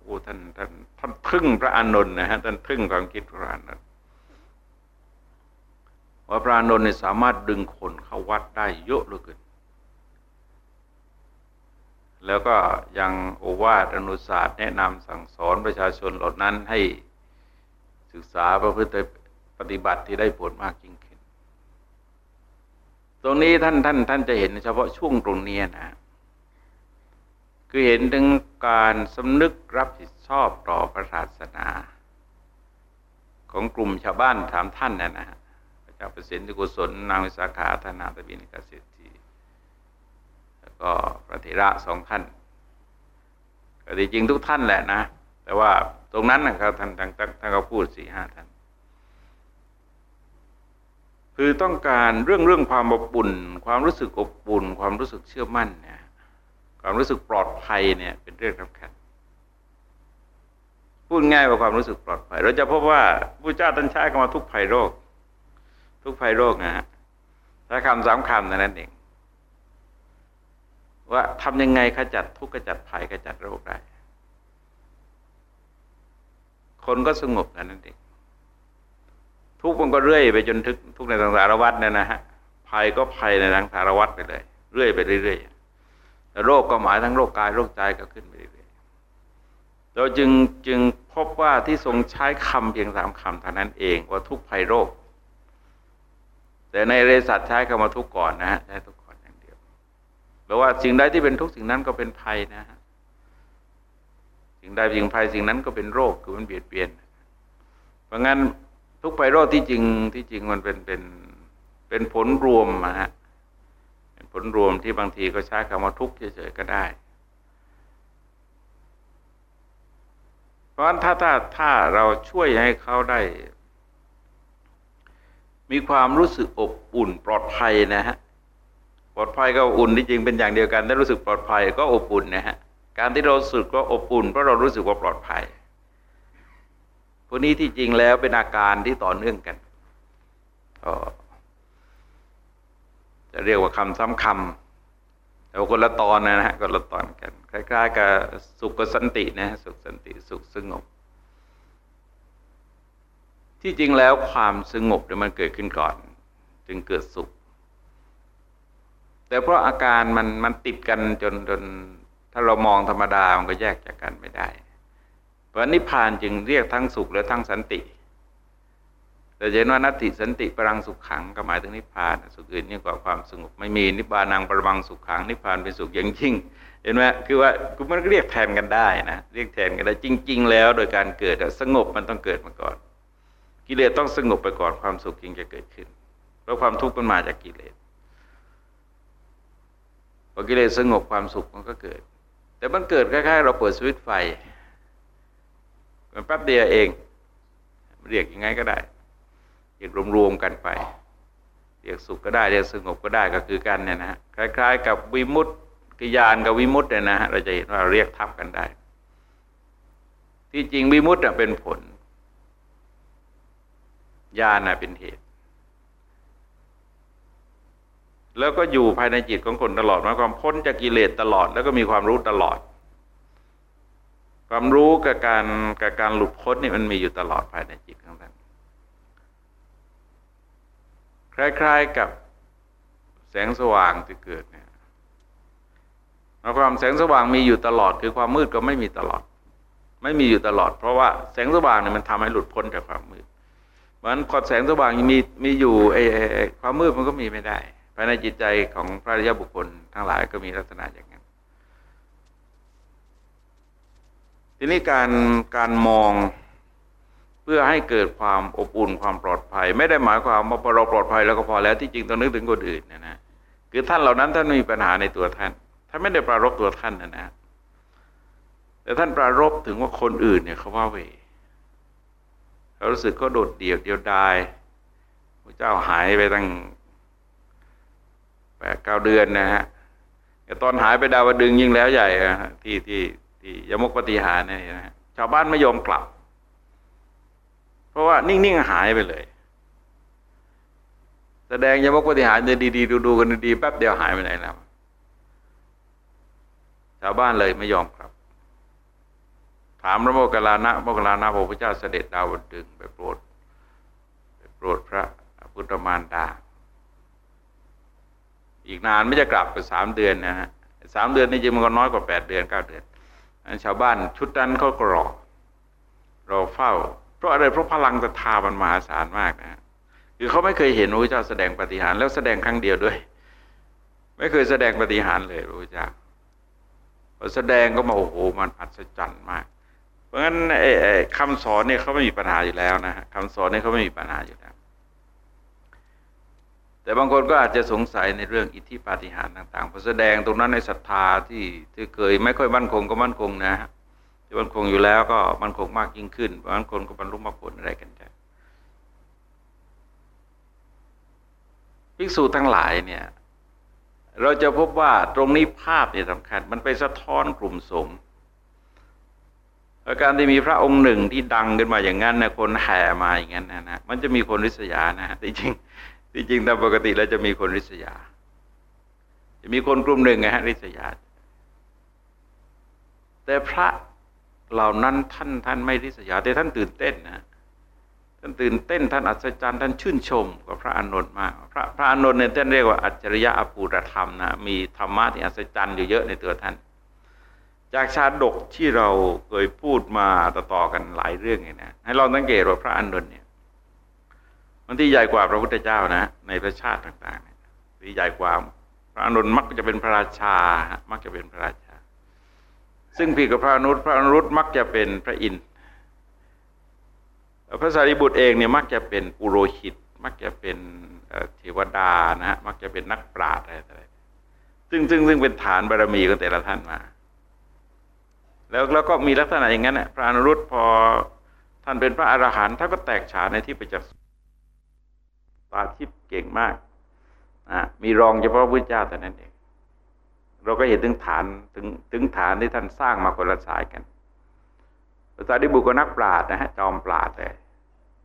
โอ้ท่านท่านท่านทึ่งพระอานนท์นะฮะท่านทึ่งความคิดพระอานนท์ว่าพระอานนท์เนี่ยสามารถดึงคนเข้าวัดได้เยอะเหลือเกินแล้วก็ยังโอวาทอนุศาสตร์แนะนำสั่งสอนประชาชนเหล่านั้นให้ศึกษาประพฤติ ปฏิบัติที่ได้ผลมากยิ่งขึ้น ตรงนี้ท่านท่าน ท่านจะเห็นเฉพาะช่วงตรงนี้นะ คือเห็นถึงการสำนึกรับผิดชอบต่อพระศาสนา ของกลุ่มชาวบ้านถามท่านนะนะพระเจ้าประสิทธิกุศลนางวิสาขาธนาตบินิกาเศรษฐีแล้วก็พระเถระสองท่านก็จริงทุกท่านแหละนะ แต่ว่าตรงนั้นนะครับท่านท่านท่านก็พูดสี่ห้าท่าน คือต้องการเรื่องเรื่องความอบอุ่น ความรู้สึกอบอุ่น ความรู้สึกเชื่อมั่นเนี่ยความรู้สึกปลอดภัยเนี่ย เป็นเรื่องสำคัญพูดง่ายว่าความรู้สึกปลอดภัย เราจะพบว่าพระเจ้าท่านใช้คำว่าทุกภัยโรค ทุกภัยโรคนะฮะใช้คำสามคำนั้นเองว่าทำยังไงขจัดทุกข์ขจัดภัยขจัดโรคได้ คนก็สงบนั่นเอง ทุกมันก็เรื่อยไปจนทึกทุกในทางสารวัตรเนี่ยนะฮะภัยก็ภัยในทางสารวัตรไปเลย เรื่อยไปเรื่อยๆแต่โรคก็หมายทั้งโรคกายโรคใจก็ขึ้นไปเรื่อยๆเราจึงจึงพบว่าที่ทรงใช้คำเพียงสามคำเท่านั้นเองว่าทุกภัยโรค แต่ในเรสัตใช้คำว่าทุกก่อนนะฮะใช้ทุกก่อนอย่างเดียวแปลว่าสิ่งใดที่เป็นทุกสิ่งนั้นก็เป็นภัยนะฮะสิ่งใดสิ่งภัยสิ่งนั้นก็เป็นโรคคือมันเบียดเบียน เพราะงั้น ทุกไพโรธที่จริงที่จริงมันเป็นเป็นเป็นผลรวมนะฮะเป็นผลรวมที่บางทีก็ใช้คำว่าทุกข์เฉยๆก็ได้ เพราะฉะนั้นถ้าถ้าถ้าเราช่วยให้เขาได้ มีความรู้สึกอบอุ่นปลอดภัยนะฮะปลอดภัยก็อุ่นที่จริงเป็นอย่างเดียวกันถ้ารู้สึกปลอดภัยก็อบอุ่นนะฮะการที่เราสึกก็อบอุ่นเพราะเรารู้สึกว่าปลอดภัย พวกนี้ที่จริงแล้วเป็นอาการที่ต่อเนื่องกันก็จะเรียกว่าคำซ้ำคำแต่คนละตอนนะฮะคนละตอนกัน คล้ายๆกับสุขกับสันตินะสุขสันติสุขสงบ ที่จริงแล้วความสงบเนี่ยมันเกิดขึ้นก่อน จึงเกิดสุข แต่เพราะอาการมันมันติดกันจนจนถ้าเรามองธรรมดามันก็แยกจากกันไม่ได้ ราะนิพพานจึงเรียกทั้งสุขและทั้งสันติ แต่เห็นว่านัตติสันติปรังสุขขังก็หมายถึงนิพพานสุขอื่นยิ่งกว่าความสงบไม่มีนิพพานังปรังสุขขังนิพพานเป็นสุขอย่างยิ่ง เห็นไหมคือว่ากูมันเรียกแทนกันได้นะเรียกแทนกันได้จริง ๆ แล้วโดยการเกิดสงบมันต้องเกิดมาก่อน กิเลสต้องสงบไปก่อนความสุขจึงจะเกิดขึ้น เพราะความทุกข์มันมาจากกิเลสพอกิเลสสงบความสุขมันก็เกิด แต่มันเกิดคล้ายๆ เราเปิดสวิตไฟ มันแป๊บเดียวเองเรียกยังไงก็ได้เรียกรวมๆกันไป เรียกสุขก็ได้เรียกสงบก็ได้ก็คือกันเนี่ยนะฮะคล้าย ๆ กับวิมุตติยานกับวิมุตติเนี่ยนะฮะเราจะเห็นว่าเรียกทับกันได้ ที่จริงวิมุตติเป็นผลญาณเป็นเหตุ แล้วก็อยู่ภายในจิตของคนตลอดหมายความพ้นจากกิเลสตลอด แล้วก็มีความรู้ตลอด ความรู้กับการกับการหลุดพ้นนี่มันมีอยู่ตลอดภายในจิตของท่านคล้าย ๆกับแสงสว่างที่เกิดเนี่ยความแสงสว่างมีอยู่ตลอด คือความมืดก็ไม่มีตลอด ไม่มีอยู่ตลอด เพราะว่าแสงสว่างเนี่ยมันทำให้หลุดพ้นจากความมืดเพราะฉะนั้นพอแสงสว่างมีมีอยู่ไอ้ความมืดมันก็มีไม่ได้ภายในจิตใจของพระริยบุคคลทั้งหลายก็มีลักษณะอย่างนั้น ทีนี้การการมองเพื่อให้เกิดความอบอุ่นความปลอดภัย ไม่ได้หมายความว่าเราปลอดภัยแล้วก็พอแล้วที่จริงต้องนึกถึงคนอื่นนะนะคือท่านเหล่านั้นท่านมีปัญหาในตัวท่านท่านไม่ได้ปรารบตัวท่านนะนะแต่ท่านปรารบถึงว่าคนอื่นเนี่ยเขาว่าเวเขารู้สึกเขาโดดเดี่ยวเดียวดายพระเจ้าหายไปตั้งแปดเก้าเดือนนะฮะแต่ตอนหายไปดาวดึงยิ่งแล้วใหญ่ที่ที่ ที่ยมกปฏิหารเนี่ยนะชาวบ้านไม่ยอมกลับ เพราะว่านิ่ง ๆ หายไปเลย แสดงยมกปฏิหารดี ๆ ดูๆกันดีแป๊บเดียวหายไปไหนแล้ว ชาวบ้านเลยไม่ยอมกลับ ถามพระโมคคัลลานะโมคคัลลานะพระพุทธเจ้าเสด็จดาวดึงไปโปรดไปโปรดพระพุทธมารดาอีกนานไม่จะกลับไปสามเดือนนะฮะสามเดือนนี่จริงมันก็น้อยกว่าแปดเดือนเก้าเดือน อันชาวบ้านชุดนั้นเขาก็รอรอเฝ้า เพราะอะไรเพราะพลังศรัทธามันมหาศาลมากนะคือเขาไม่เคยเห็นพระเจ้าแสดงปฏิหารแล้วแสดงครั้งเดียวด้วย ไม่เคยแสดงปฏิหารเลยพระเจ้าพอแสดงก็มาโอ้โหมันอัศจรรย์มาก เพราะงั้นคำสอนเนี่ยเขาไม่มีปัญหาอยู่แล้วนะคำสอนเนี่ยเขาไม่มีปัญหาอยู่แล้ว แต่บางคนก็อาจจะสงสัยในเรื่องอิทธิปาฏิหาริย์ต่างๆพอแสดงตรงนั้นในศรัทธาที่ที่เคยไม่ค่อยมั่นคงก็มั่นคงนะฮะที่มั่นคงอยู่แล้วก็มั่นคงมากยิ่งขึ้นบางคนก็บรรลุมรรคผลอะไรกันได้ภิกษุทั้งหลายเนี่ย เราจะพบว่าตรงนี้ภาพเนี่ยสำคัญ มันไปสะท้อนกลุ่มสงฆ์การที่มีพระองค์หนึ่งที่ดังขึ้นมาอย่างนั้นนะคนแห่มาอย่างนั้นนะนะมันจะมีคนริษยานะจริง ที่จริงตามปกติแล้วจะมีคนริษยา จะมีคนกลุ่มหนึ่งไงฮะริษยา แต่พระเหล่านั้นท่านท่านไม่ริษยา แต่ท่านตื่นเต้นนะท่านตื่นเต้นท่านอัศจรรย์ท่านชื่นชมกับพระอานนท์มาก พระพระอานนท์เนี่ยท่านเรียกว่าอัจฉริยะอภูรธรรมนะมีธรรมะที่อัศจรรย์อยู่เยอะในตัวท่าน จากชาดกที่เราเคยพูดมาต่อๆกันหลายเรื่องเนี่ยนะให้เราสังเกตว่าพระอานนท์เนี่ย มันที่ใหญ่กว่าพระพุทธเจ้านะ ในประชาติต่างๆที่ใหญ่กว่าพระอนุนมักจะเป็นพระราชา มักจะเป็นพระราชา ซึ่งพี่กับพระอนุรพระอนุมักจะเป็นพระอินทร์พระสารีบุตรเองเนี่ยมักจะเป็นปุโรหิต มักจะเป็นเทวดานะฮะมักจะเป็นนักปราชญ์อะไรซึ่งซึ่งซึ่งเป็นฐานบารมีของแต่ละท่านมาแล้วแล้วก็มีลักษณะอย่างนั้นนะพระอนุรุตพอท่านเป็นพระอรหันต์ท่านก็แตกฉานในที่ประจักษ์ ตาทิพเก่งมากมีรองเฉพาะพระเจ้าแต่นั้นเอง เราก็เห็นถึงฐานถึงถึงฐานที่ท่านสร้างมาคนละสายกันภาษาดิบุกนักปราดนะฮะจอมปราดแต่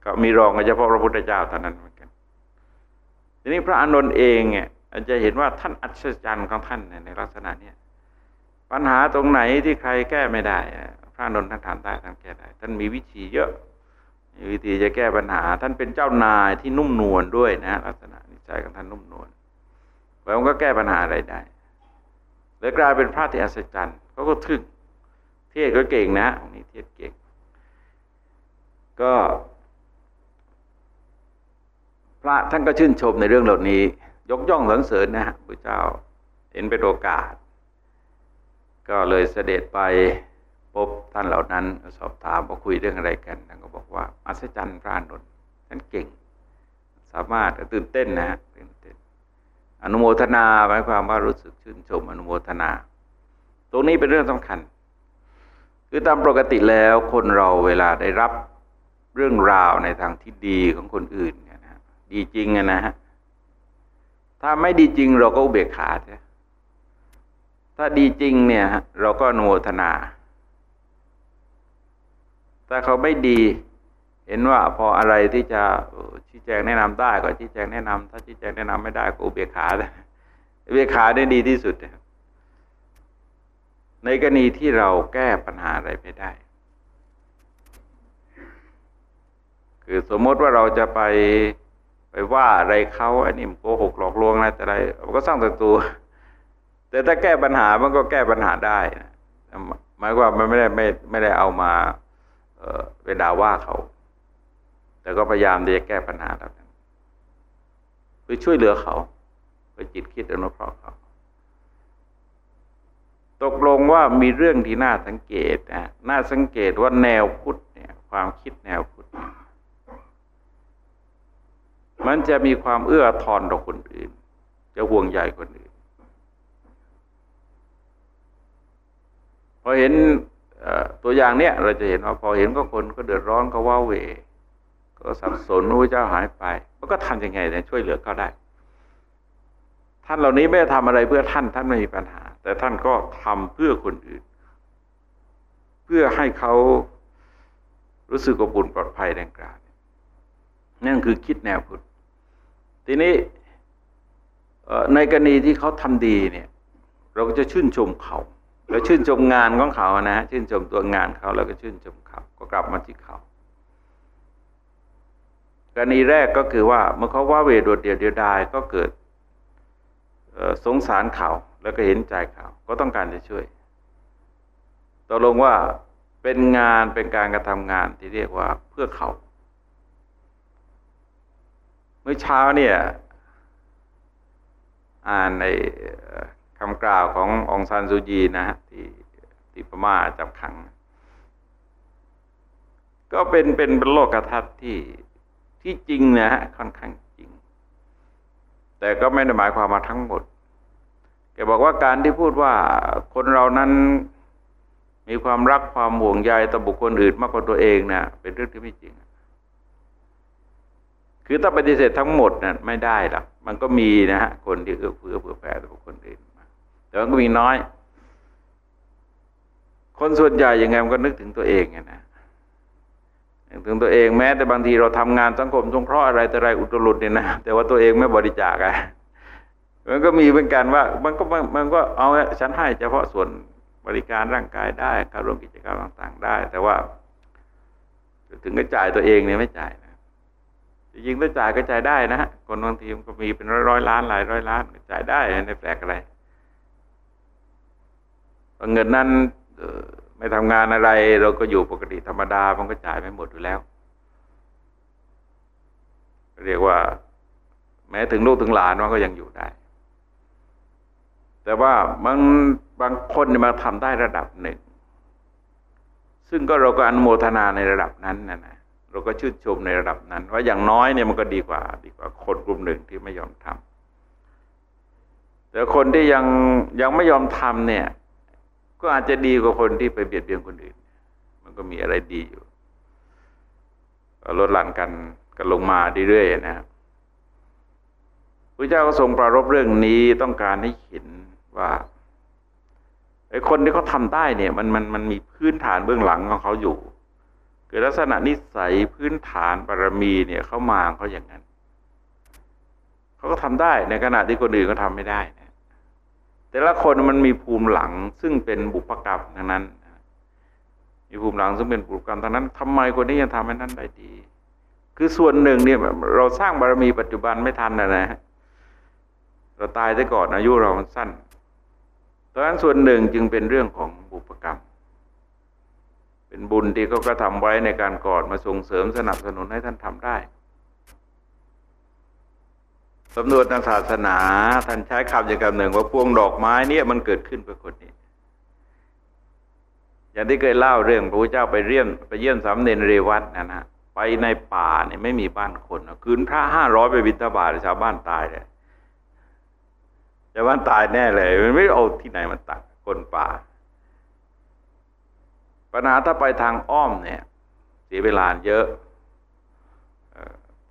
ก็มีรองเฉพาะพระพุทธเจ้าเท่านั้นเหมือนกัน ทีนี้พระอานนท์เองเนี่ยจะเห็นว่าท่านอัศจรรย์ของท่านในลักษณะเนี้ยปัญหาตรงไหนที่ใครแก้ไม่ได้ พระอานนท์ท่านทำได้ท่านแก้ได้ ท่านมีวิธีเยอะ วิธีจะแก้ปัญหา ท่านเป็นเจ้านายที่นุ่มนวลด้วยนะลักษณะนิสัยของท่านนุ่มนวลแล้วมันก็แก้ปัญหาอะไรได้เลยกลายเป็นพระที่อัศจรรย์เขาก็ทึ่งเทศก็เก่งนะองนี้เทศเก่ง ก็พระท่านก็ชื่นชมในเรื่องเหล่านี้ ยกย่องสรรเสริญนะฮะพระเจ้าเห็นเป็นโอกาส ก็เลยเสด็จไป พบท่านเหล่านั้นสอบถามว่าคุยเรื่องอะไรกันท่านก็บอกว่าอัศจรรย์พระนนท์ท่านเก่ง สามารถตื่นเต้นนะฮะตื่นเต้นอนุโมทนาหมายความว่ารู้สึกชื่นชมอนุโมทนา ตรงนี้เป็นเรื่องสำคัญ คือตามปกติแล้วคนเราเวลาได้รับเรื่องราวในทางที่ดีของคนอื่นเนี่ยนะดีจริงนะฮะถ้าไม่ดีจริงเราก็เบียกขาใช่ถ้าดีจริงเนี่ยเราก็อนุโมทนา ถ้าเขาไม่ดี เห็นว่าพออะไรที่จะชี้แจงแนะนำได้ก็ชี้แจงแนะนำถ้าชี้แจงแนะนำไม่ได้ก็อุเบกขาเลยอุเบกขาได้ดีที่สุดในกรณีที่เราแก้ปัญหาอะไรไม่ได้ คือสมมติว่าเราจะไปไปว่าอะไรเขาอันนี้โกหกหลอกลวงอะไรแต่อะไรมันก็สร้างศัตรูแต่ถ้าแก้ปัญหามันก็แก้ปัญหาได้นะหมายว่ามันไม่ได้ไม่ไม่ได้เอามา ไปด่าว่าเขา แต่ก็พยายามที่จะแก้ปัญหาเหล่านั้นคือช่วยเหลือเขาเพื่อจิตคิดอนุเคราะห์เขา ตกลงว่ามีเรื่องที่น่าสังเกตนะน่าสังเกตว่าแนวพุทธเนี่ย ความคิดแนวพุทธมันจะมีความเอื้อทอนต่อคนอื่น จะห่วงใยคนอื่นพอเห็น ตัวอย่างเนี้ยเราจะเห็นว่าพอเห็นก็คนก็เดือดร้อนก็ว้าเวก็สับสนพระเจ้าหายไปมันก็ทำยังไงเนี่ยช่วยเหลือเขาได้ ท่านเหล่านี้ไม่ได้ทำอะไรเพื่อท่านท่านไม่มีปัญหา แต่ท่านก็ทำเพื่อคนอื่น เพื่อให้เขารู้สึกอบอุ่นปลอดภัยดังกล่าวนั่นคือคิดแนวพุทธทีนี้ในกรณีที่เขาทำดีเนี่ย เราก็จะชื่นชมเขา แล้วชื่นชมงานของเขานะฮะชื่นชมตัวงานเขาแล้วก็ชื่นชมเขาก็กลับมาที่เขากรณีแรกก็คือว่าเมื่อเขาว่าเวโดดเดียวเดียวดายก็เกิดสงสารเขาแล้วก็เห็นใจเขาก็ต้องการจะช่วยตกลงว่าเป็นงานเป็นการกระทำงานที่เรียกว่าเพื่อเขา เมื่อเช้าเนี่ย อ่านใน คำกล่าวขององซานซูจีนะฮะที่ที่พม่าจับขัง ก็เป็นเป็นโลกทัศน์ที่ที่จริงนะฮะค่อนข้างจริง แต่ก็ไม่ได้หมายความมาทั้งหมดแกบอกว่าการที่พูดว่าคนเรานั้นมีความรักความห่วงใยต่อบุคคลอื่นมากกว่าตัวเองนะ่ะเป็นเรื่องที่ไม่จริง คือถ้าปฏิเสธทั้งหมดนะ่ะไม่ได้หรอกมันก็มีนะฮะคนที่เอื้อเฟื้อเผื่อแผ่ต่อบุคคลอื่น แต่มันก็มีน้อย คนส่วนใหญ่ยังไงมันก็นึกถึงตัวเองไงนะนึกถึงตัวเองแม้ แต่บางทีเราทำงานสังคมสงเคราะห์อะไรแต่ไรอุตรุดเนี่ยนะแต่ว่าตัวเองไม่บริจาคอะมันก็มีเป็นการว่ามันก็มันก็เอาฉันให้เฉพาะส่วนบริการร่างกายได้เข้าร่วมกิจกรรมต่างๆได้ แต่ว่า ถึงก็จ่ายตัวเองเนี่ยไม่จ่ายนะจริงๆถ้าจ่ายก็จ่ายได้นะฮะคนบางทีมันก็มีเป็นร้อยร้อยล้านหลายร้อยล้านจ่ายได้ในแปลกอะไร เงินนั้นไม่ทำงานอะไร เราก็อยู่ปกติธรรมดามันก็จ่ายไม่หมดอยู่แล้ว เรียกว่า แม้ถึงลูกถึงหลานมันก็ยังอยู่ได้ แต่ว่าบางบางคนมาทำได้ระดับหนึ่ง ซึ่งก็เราก็อนุโมทนาในระดับนั้นนะนะเราก็ชื่นชมในระดับนั้น ว่าอย่างน้อยเนี่ยมันก็ดีกว่า ดีกว่าคนกลุ่มหนึ่งที่ไม่ยอมทำแต่คนที่ยังยังไม่ยอมทำเนี่ย ก็อาจจะดีกว่าคนที่ไปเบียดเบียนคนอื่น มันก็มีอะไรดีอยู่ลดหลั่นกันกันลงมาเรื่อยๆนะครับพระเจ้าก็ทรงปรารบเรื่องนี้ต้องการให้เห็นว่าไอ้คนที่เขาทาได้เนี่ย มันมันมันมีพื้นฐานเบื้องหลังของเขาอยู่คือลักษณะนิสัยพื้นฐานบารมีเนี่ยเขามาเขาอย่างนั้นเขาก็ทำได้ในขณะที่คนอื่นก็ทำไม่ได้ แต่ละคนมันมีภูมิหลังซึ่งเป็นบุพกรรมทั้งนั้น มีภูมิหลังซึ่งเป็นบุพกรรมทั้งนั้นทำไมคนนี้ยังทำให้นั้นได้ดี คือส่วนหนึ่งเนี่ยเราสร้างบารมีปัจจุบันไม่ทันนะนะเราตายได้ก่อนอายุเรามันสั้นดังนั้นส่วนหนึ่งจึงเป็นเรื่องของบุพกรรม เป็นบุญที่เขากระทำไว้ในการก่อนมาส่งเสริมสนับสนุนให้ท่านทำได้ สำนวนทางศาสนาท่านใช้คำอย่างคำหนึ่งว่าพวงดอกไม้เนี่ยมันเกิดขึ้นเพื่อคนนี้อย่างที่เคยเล่าเรื่องพระพุทธเจ้าไปเยี่ยมไปเยี่ยมสามเณรเรวัตนะนะไปในป่าเนี่ยไม่มีบ้านคนคืนพระห้าร้อยไปบิณฑบาตชาวบ้านตายเลยชาวบ้านตายแน่เลย มันไม่เอาที่ไหนมาตักคนป่าปัญหาถ้าไปทางอ้อมเนี่ย เสียเวลาเยอะ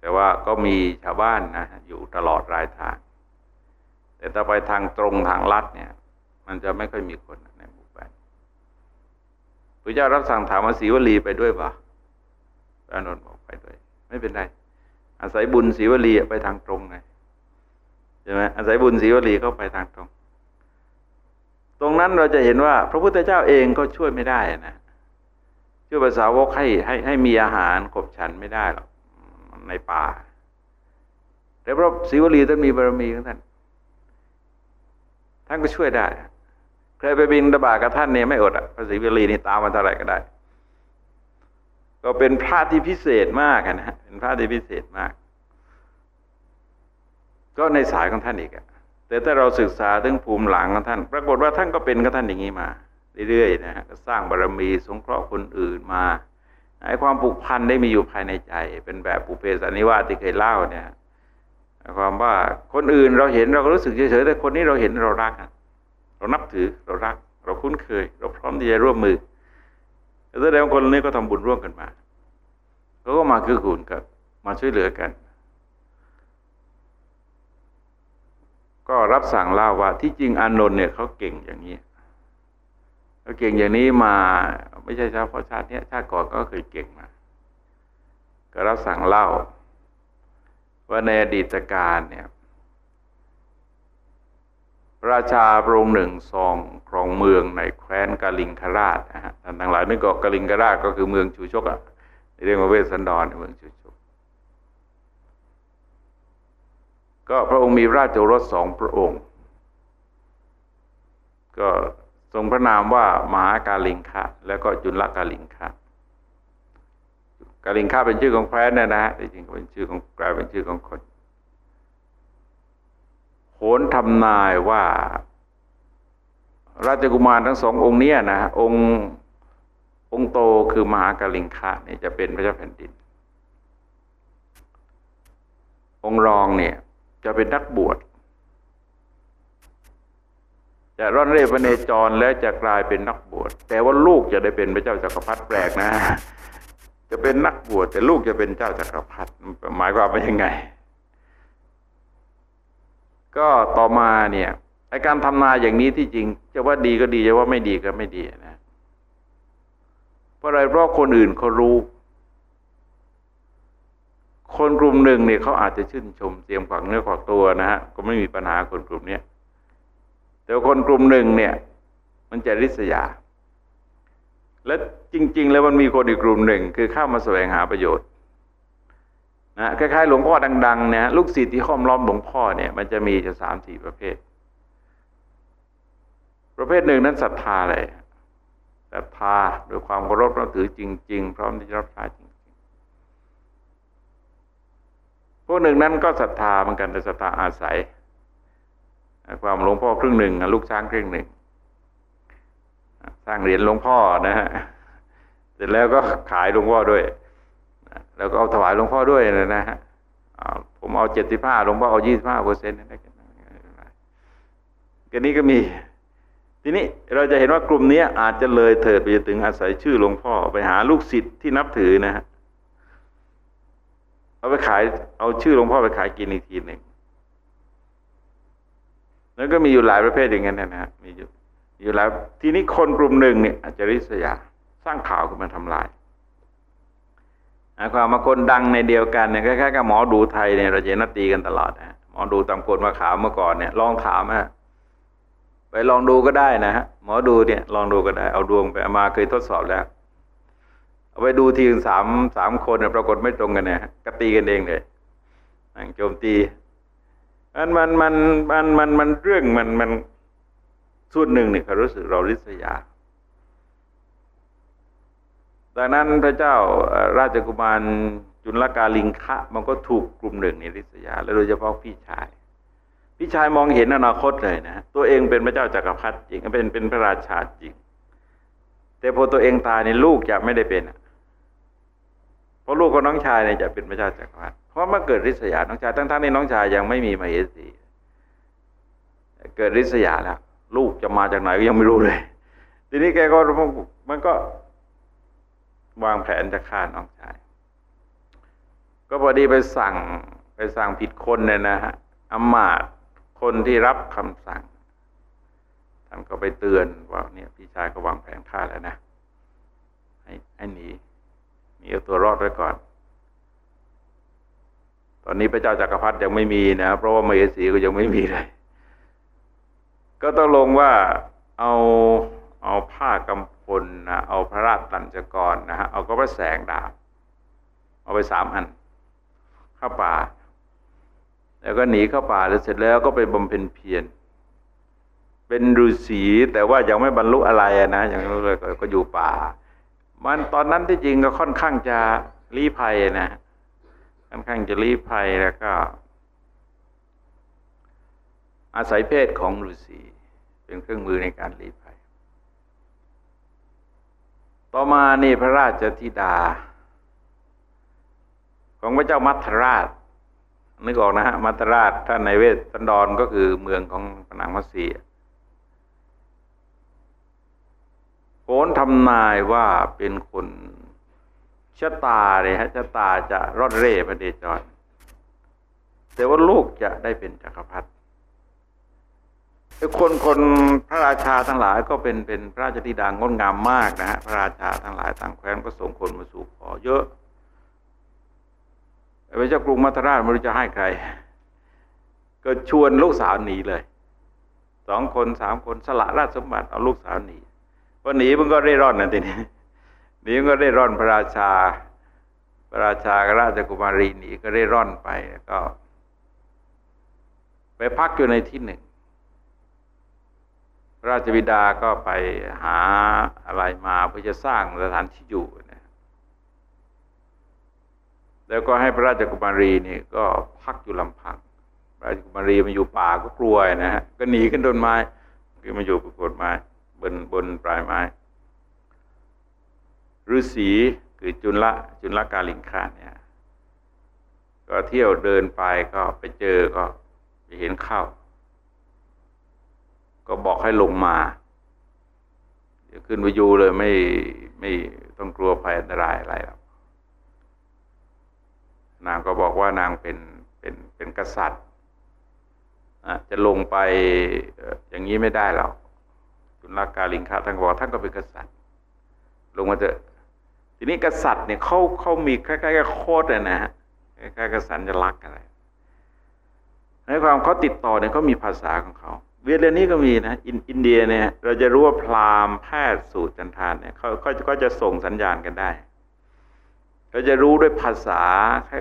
แต่ว่าก็มีชาวบ้านนะอยู่ตลอดรายทาง แต่ถ้าไปทางตรงทางลัดเนี่ย มันจะไม่ค่อยมีคนในหมู่บ้านพระเจ้ารับสั่งถามว่าศรีวลีไปด้วยปะพระนนท์บอกไปด้วย ไม่เป็นไร อาศัยบุญศรีวลีไปทางตรงไงใช่ไหมอาศัยบุญศรีวลีเข้าไปทางตรง ตรงนั้นเราจะเห็นว่า พระพุทธเจ้าเองก็ช่วยไม่ได้นะช่วยภาษาวกให้ให้ให้มีอาหารขบฉันไม่ได้หรอก ในป่าแต่เพราะศิวลีท่านมีบารมีของท่าน ท่านก็ช่วยได้ใครไปบินตบากับท่านเนี่ยไม่อดอะพระศิวลีนี่ตามมาเท่าไหร่ก็ได้ ก็เป็นพระที่พิเศษมากนะ เป็นพระที่พิเศษมาก ก็ในสายของท่านอีกอะแต่ถ้าเราศึกษาถึงภูมิหลังของท่าน ปรากฏว่าท่านก็เป็นกับท่านอย่างนี้มา เรื่อยๆนะฮะสร้างบารมีสงเคราะห์คนอื่นมา ไอ้ความผูกพันได้มีอยู่ภายในใจ เป็นแบบปุเพสันนิวาสที่เคยเล่าเนี่ยความว่าคนอื่นเราเห็นเราก็รู้สึกเฉยๆแต่คนนี้เราเห็นเรารักเรานับถือเรารัก เราคุ้นเคย เราพร้อมที่จะร่วมมือแสดงว่าคนนี้ก็ทำบุญร่วมกันมาเขาก็มาคือกุนกับมาช่วยเหลือกัน ก็รับสั่งเล่าว่าที่จริงอานนท์เนี่ยเขาเก่งอย่างนี้ เขาเก่งอย่างนี้มาไม่ใช่เฉพาะชาตินี้ชาติก่อนก็เคยเก่งมา ก็รับสั่งเล่า ว่าในอดีตการเนี่ยระราชาพระองค์หนึ่งทรงครองเมืองในแคว้นกาลิงคราชนะฮะท่านทั้งหลายนึกออกกาลิงคราชก็คือเมืองชูชกอะเรียกว่าเวสสันดรเมืองชูชกก็พระองค์มีราชโอรสสองพระองค์ ก็ ทรงพระนามว่ามหากาลิงคะแล้วก็จุลกาลิงคะกาลิงคะเป็นชื่อของแคว้นนะฮะจริงๆเป็นชื่อของกลายเป็นชื่อของคนโหนทำนายว่า ราชกุมารทั้งสององค์เนี้ยนะองค์องค์โตคือมหากาลิงคะเนี่ยจะเป็นพระเจ้าแผ่นดิน องค์รองเนี่ยจะเป็นนักบวช จะร่อนเร่พระเนจรแล้วจะกลายเป็นนักบวช แต่ว่าลูกจะได้เป็นพระเจ้าจักรพรรดิแปลกนะ จะเป็นนักบวชแต่ลูกจะเป็นเจ้าจักรพรรดิหมายความว่ายังไง ก็ต่อมาเนี่ยไอการทำนาอย่างนี้ที่จริง จะว่าดีก็ดีจะว่าไม่ดีก็ไม่ดีนะเพราะอะไรเพราะคนอื่นเขารู้ คนกลุ่มหนึ่งเนี่ยเขาอาจจะชื่นชมเตรียมขวักเนื้อขวักตัวนะฮะก็ไม่มีปัญหาคนกลุ่มเนี้ย แต่คนกลุ่มหนึ่งเนี่ย มันจะริษยา และจริง ๆ แล้วมันมีคนอีกกลุ่มหนึ่ง คือเข้ามาแสวงหาประโยชน์นะคล้ายๆหลวงพ่อดังๆเนี่ยลูกศิษย์ที่ห้อมล้อมหลวงพ่อเนี่ยมันจะมีจะสามสี่ประเภท ประเภทหนึ่งนั้นศรัทธาเลยศรัทธาโดยความเคารพนับถือจริง ๆ พร้อมที่จะรับใช้จริงๆพวกหนึ่งนั้นก็ศรัทธาเหมือนกันแต่ศรัทธาอาศัย ความหลวงพ่อครึ่งหนึ่งลูกช้างครึ่งหนึ่งสร้างเหรียญหลวงพ่อนะฮะเสร็จแล้วก็ขายหลวงพ่อด้วย แล้วก็เอาถวายหลวงพ่อด้วยนะฮะผมเอาเจ็ดสิบห้าหลวงพ่อเอายี่สิบห้าเปอร์เซ็นต์นะกันนี้ก็มี ทีนี้เราจะเห็นว่ากลุ่มนี้อาจจะเลยเถิดไปถึงอาศัยชื่อหลวงพ่อไปหาลูกศิษย์ที่นับถือนะฮะเอาไปขายเอาชื่อหลวงพ่อไปขายกินอีกทีหนึ่ง แล้วก็มีอยู่หลายประเภทอย่างนั้นนะฮะมีอยู่อยู่หลายทีนี้คนกลุ่มหนึ่งเนี่ยอาจจะริษยา สร้างข่าวขึ้นมาทำลายความมาคนดังในเดียวกันเนี่ยคล้ายๆกับหมอดูไทยเนี่ยเราจะนัดตีกันตลอดนะหมอดูตามคนมาขาวเมื่อก่อนเนี่ยลองถามฮะไปลองดูก็ได้นะฮะหมอดูเนี่ยลองดูก็ได้ เอาดวงไปมาเคยทดสอบแล้ว เอาไปดูทีสามสามคนเนี่ยปรากฏไม่ตรงกันเนี่ยกตีกันเองเลยโจมตี มันมันมันมันมันมันเรื่องมันมันส่วนหนึ่งเนี่ยเขารู้สึกเราริษยา ดังนั้นพระเจ้าราชกุมารจุลกาลิงคะ มันก็ถูกกลุ่มหนึ่งในริษยา และโดยเฉพาะพี่ชาย พี่ชายมองเห็นอนาคตเลยนะ ตัวเองเป็นพระเจ้าจากักรพรรดิจริงเป็นเป็นพระราชาจริง แต่พอตัวเองตายในลูกจะไม่ได้เป็นเพ ราะลูกของน้องชายเนี่ยจะเป็นพระเจ้าจักรพรรดิเพราะเมื่อเกิดริษยาน้องชายทั้งๆที่น้องชายยังไม่มีมเหสีเกิดริษยาแล้วลูกจะมาจากไหนก็ยังไม่รู้เลย ทีนี้แกก็มันก็วางแผนจะฆ่าน้องชาย ก็พอดีไปสั่งไปสั่งผิดคนเนี่ยนะฮะอมาตคนที่รับคำสั่งท่านก็ไปเตือนว่าเนี่ยพี่ชายก็วางแผนฆ่าแล้วนะ ให้ให้หนี มีเอาตัวรอดไว้ก่อน ตอนนี้พระเจ้าจากักรพรรดิยังไม่มีนะ เพราะว่ามเหสีก็ยังไม่มีเลย ก็ต้องลงว่าเอาเอาผ้ากำพลนะเอาพระราชตัญจกรนะฮะเอาก็พระแสงดาบ เอาไปสามอัน เข้าป่า แล้วก็หนีเข้าป่าแล้วเสร็จแล้วก็ไปบำเพ็ญเพียรเป็นฤาษีแต่ว่ายังไม่บรรลุอะไรนะยังไม่รู้เลยก็อยู่ป่า มันตอนนั้นที่จริงก็ค่อนข้างจะรีภัยนะค่อนข้างจะรีภัยแล้วก็ อาศัยเพศของฤาษีเป็นเครื่องมือในการรีภัย ต่อมานี่พระราชธิดา ของพระเจ้ามัทราชนึกออกนะฮะมัทราชท่านในเวสสันดรก็คือเมืองของพนางมัสีโห นทำนายว่าเป็นคนชะตาเนี่ยฮะชะตาจะรอดเร่พระเดชจรแต่ว่าลูกจะได้เป็นจักรพรรดิคนคนพระราชาทั้งหลายก็เป็นเป็นพระราชธิดางดงามมากนะฮะพระราชาทั้งหลายต่างแคว้นก็ส่งคนมาสู่ขอเยอะพระเจ้ากรุงมัทราชไม่รู้จะให้ใคร ก็ชวนลูกสาวหนีเลย สองคนสามคนสละราชสมบัติเอาลูกสาวหนี พอหนีมันก็เร่ร่อนนะทีนี้หนีมันก็เร่ร่อนพระราชา พระราชากราชกุมารีหนีก็เร่ร่อนไปก็ ไปพักอยู่ในที่หนึ่งพระราชบิดาก็ไปหาอะไรมาเพื่อจะสร้างสถานที่อยู่นะแล้วก็ให้พระราชกุมารีนี่ก็พักอยู่ลำพัง พระราชกุมารีมาอยู่ป่าก็กลัวนะฮะ ก็หนีขึ้นต้นไม้คือมาอยู่บนโคนไม้ บนบนปลายไม้ฤาษีคือจุลละจุลละกาลิงคาเนี่ยก็เที่ยวเดินไปก็ไปเจอก็ไปเห็นเข้าก็บอกให้ลงมาเดี๋ยวขึ้นไปอยู่เลยไม่ไม่ต้องกลัวภัยอันตรายอะไรหรอกนางก็บอกว่านางเป็นเป็นเป็นกษัตริย์จะลงไปอย่างนี้ไม่ได้หรอก จุลากาลิงคะท่านบอกท่านก็เป็นกษัตริย์ ลงมาเถอะทีนี้กษัตริย์เนี่ยเขาเขามีคล้ายๆกับโคตรนะฮะคล้ายๆกับสัญลักษณ์อะไรในความเขาติดต่อเนี่ยเขามีภาษาของเขาเวียดเรื่องนี้ก็มีนะอินอินเดียเนี่ย เราจะรู้ว่าพราหมณ์แพทย์สูตรจันทานเนี่ยเขาเขาก็จะส่งสัญญาณกันได้เราจะรู้ด้วยภาษา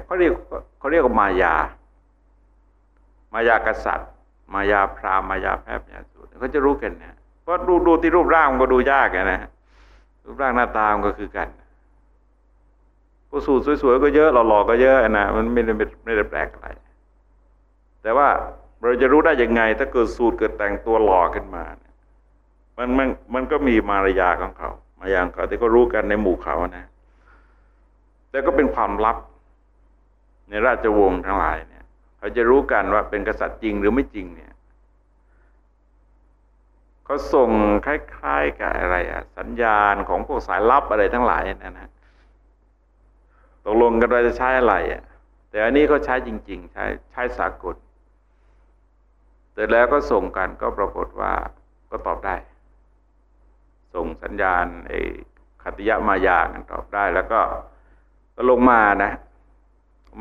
เขาเรียกเขาเรียกว่ามายา มายากษัตริย์ มายาพราหมณ์มายาแพทย์มายาสูตรเขาจะรู้กันเนี่ย ราะดูดูที่รูปร่างมันก็ดูยากนะรูปร่างหน้าตามันก็คือกันผู้สูตรสวยๆก็เยอะหล่อๆก็เยอะนะมันไม่ได้ไม่ได้แปลกอะไร แต่ว่าเราจะรู้ได้ยังไง ถ้าเกิดสูตรเกิดแต่งตัวหล่อขึ้นมาเนี่ยมันมันมันก็มีมารยาของเขา มายาของเขาที่ก็รู้กันในหมู่เขานะ แต่ก็เป็นความลับ ในราชวงศ์ทั้งหลายเนี่ย เขาจะรู้กันว่าเป็นกษัตริย์จริงหรือไม่จริงเนี่ย เขาส่งคล้ายๆกับอะไรอะสัญญาณของพวกสายลับอะไรทั้งหลายนะนะตกลงกันว่าจะใช้อะไรอะแต่อันนี้เขาใช้จริง ๆ ใช้ใช้สากลแต่แล้วก็ส่งกันก็ปรากฏว่าก็ตอบได้ ส่งสัญญาณไอ้ขัตยะมายากันตอบได้ แล้วก็ก็ลงมานะ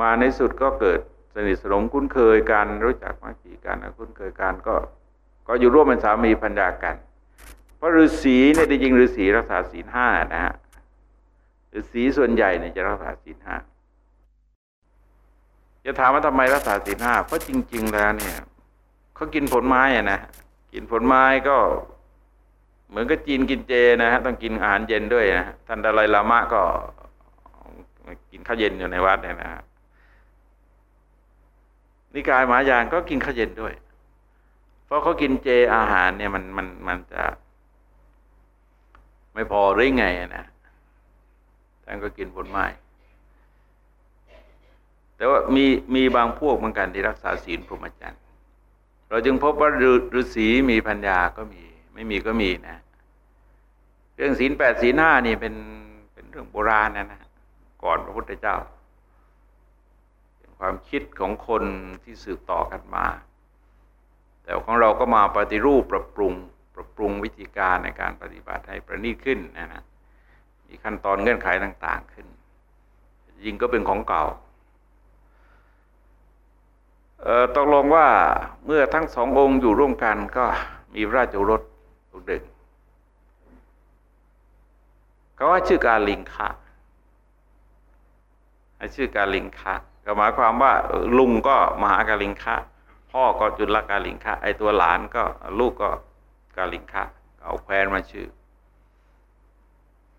มาในสุดก็เกิดสนิทสนมคุ้นเคยกันรู้จักมักจีกันคุ้นเคยกันก็ ก็อยู่ร่วมเป็นสามีพัญญากัน เพราะฤาษีเนี่ยจริงฤาษีรักษาศีลห้านะฮะฤาษีส่วนใหญ่เนี่ยจะรักษาศีลห้าจะถามว่าทำไมรักษาศีลห้าเพราะจริง ๆ แล้วเนี่ยเขากินผลไม้อะนะกินผลไม้ก็ เหมือนกับจีนกินเจนะฮะต้องกินอาหารเย็นด้วยนะท่านดาลัยลามะก็กินข้าวเย็นอยู่ในวัดเนี่ยนะฮะนิกายมหายานก็กินข้าวเย็นด้วย เพราะเขากินเจอาหารเนี่ยมันมันมันจะ ไม่พอหรือไงนะท่านก็กินผลไม้แต่ว่ามีมีบางพวกเหมือนกันที่รักษาศีลพรหมจรรย์เราจึงพบว่าฤาษีมีปัญญาก็มี ไม่มีก็มีนะ เรื่องศีลแปดศีลห้านี่เป็นเป็นเรื่องโบราณนะนะก่อนพระพุทธเจ้า เป็นความคิดของคนที่สืบต่อกันมา แต่ของเราก็มาปฏิรูปปรับปรุง ปรับปรุงวิธีการในการปฏิบัติให้ประณีตขึ้นนะนะมีขั้นตอนเงื่อนไขต่างๆขึ้น ยิงก็เป็นของเก่าตกลงว่าเมื่อทั้งสององค์อยู่ร่วมกันก็มีราชรถลูกเด็กเขาว่าชื่อการลิงคะชื่อการลิงคะก็หมายความว่าลุงก็มหากาลิงคะ พ่อก็จุลกาลิงคะไอตัวหลานก็ลูกก็กาลิงคะเอาแควนมาชื่อ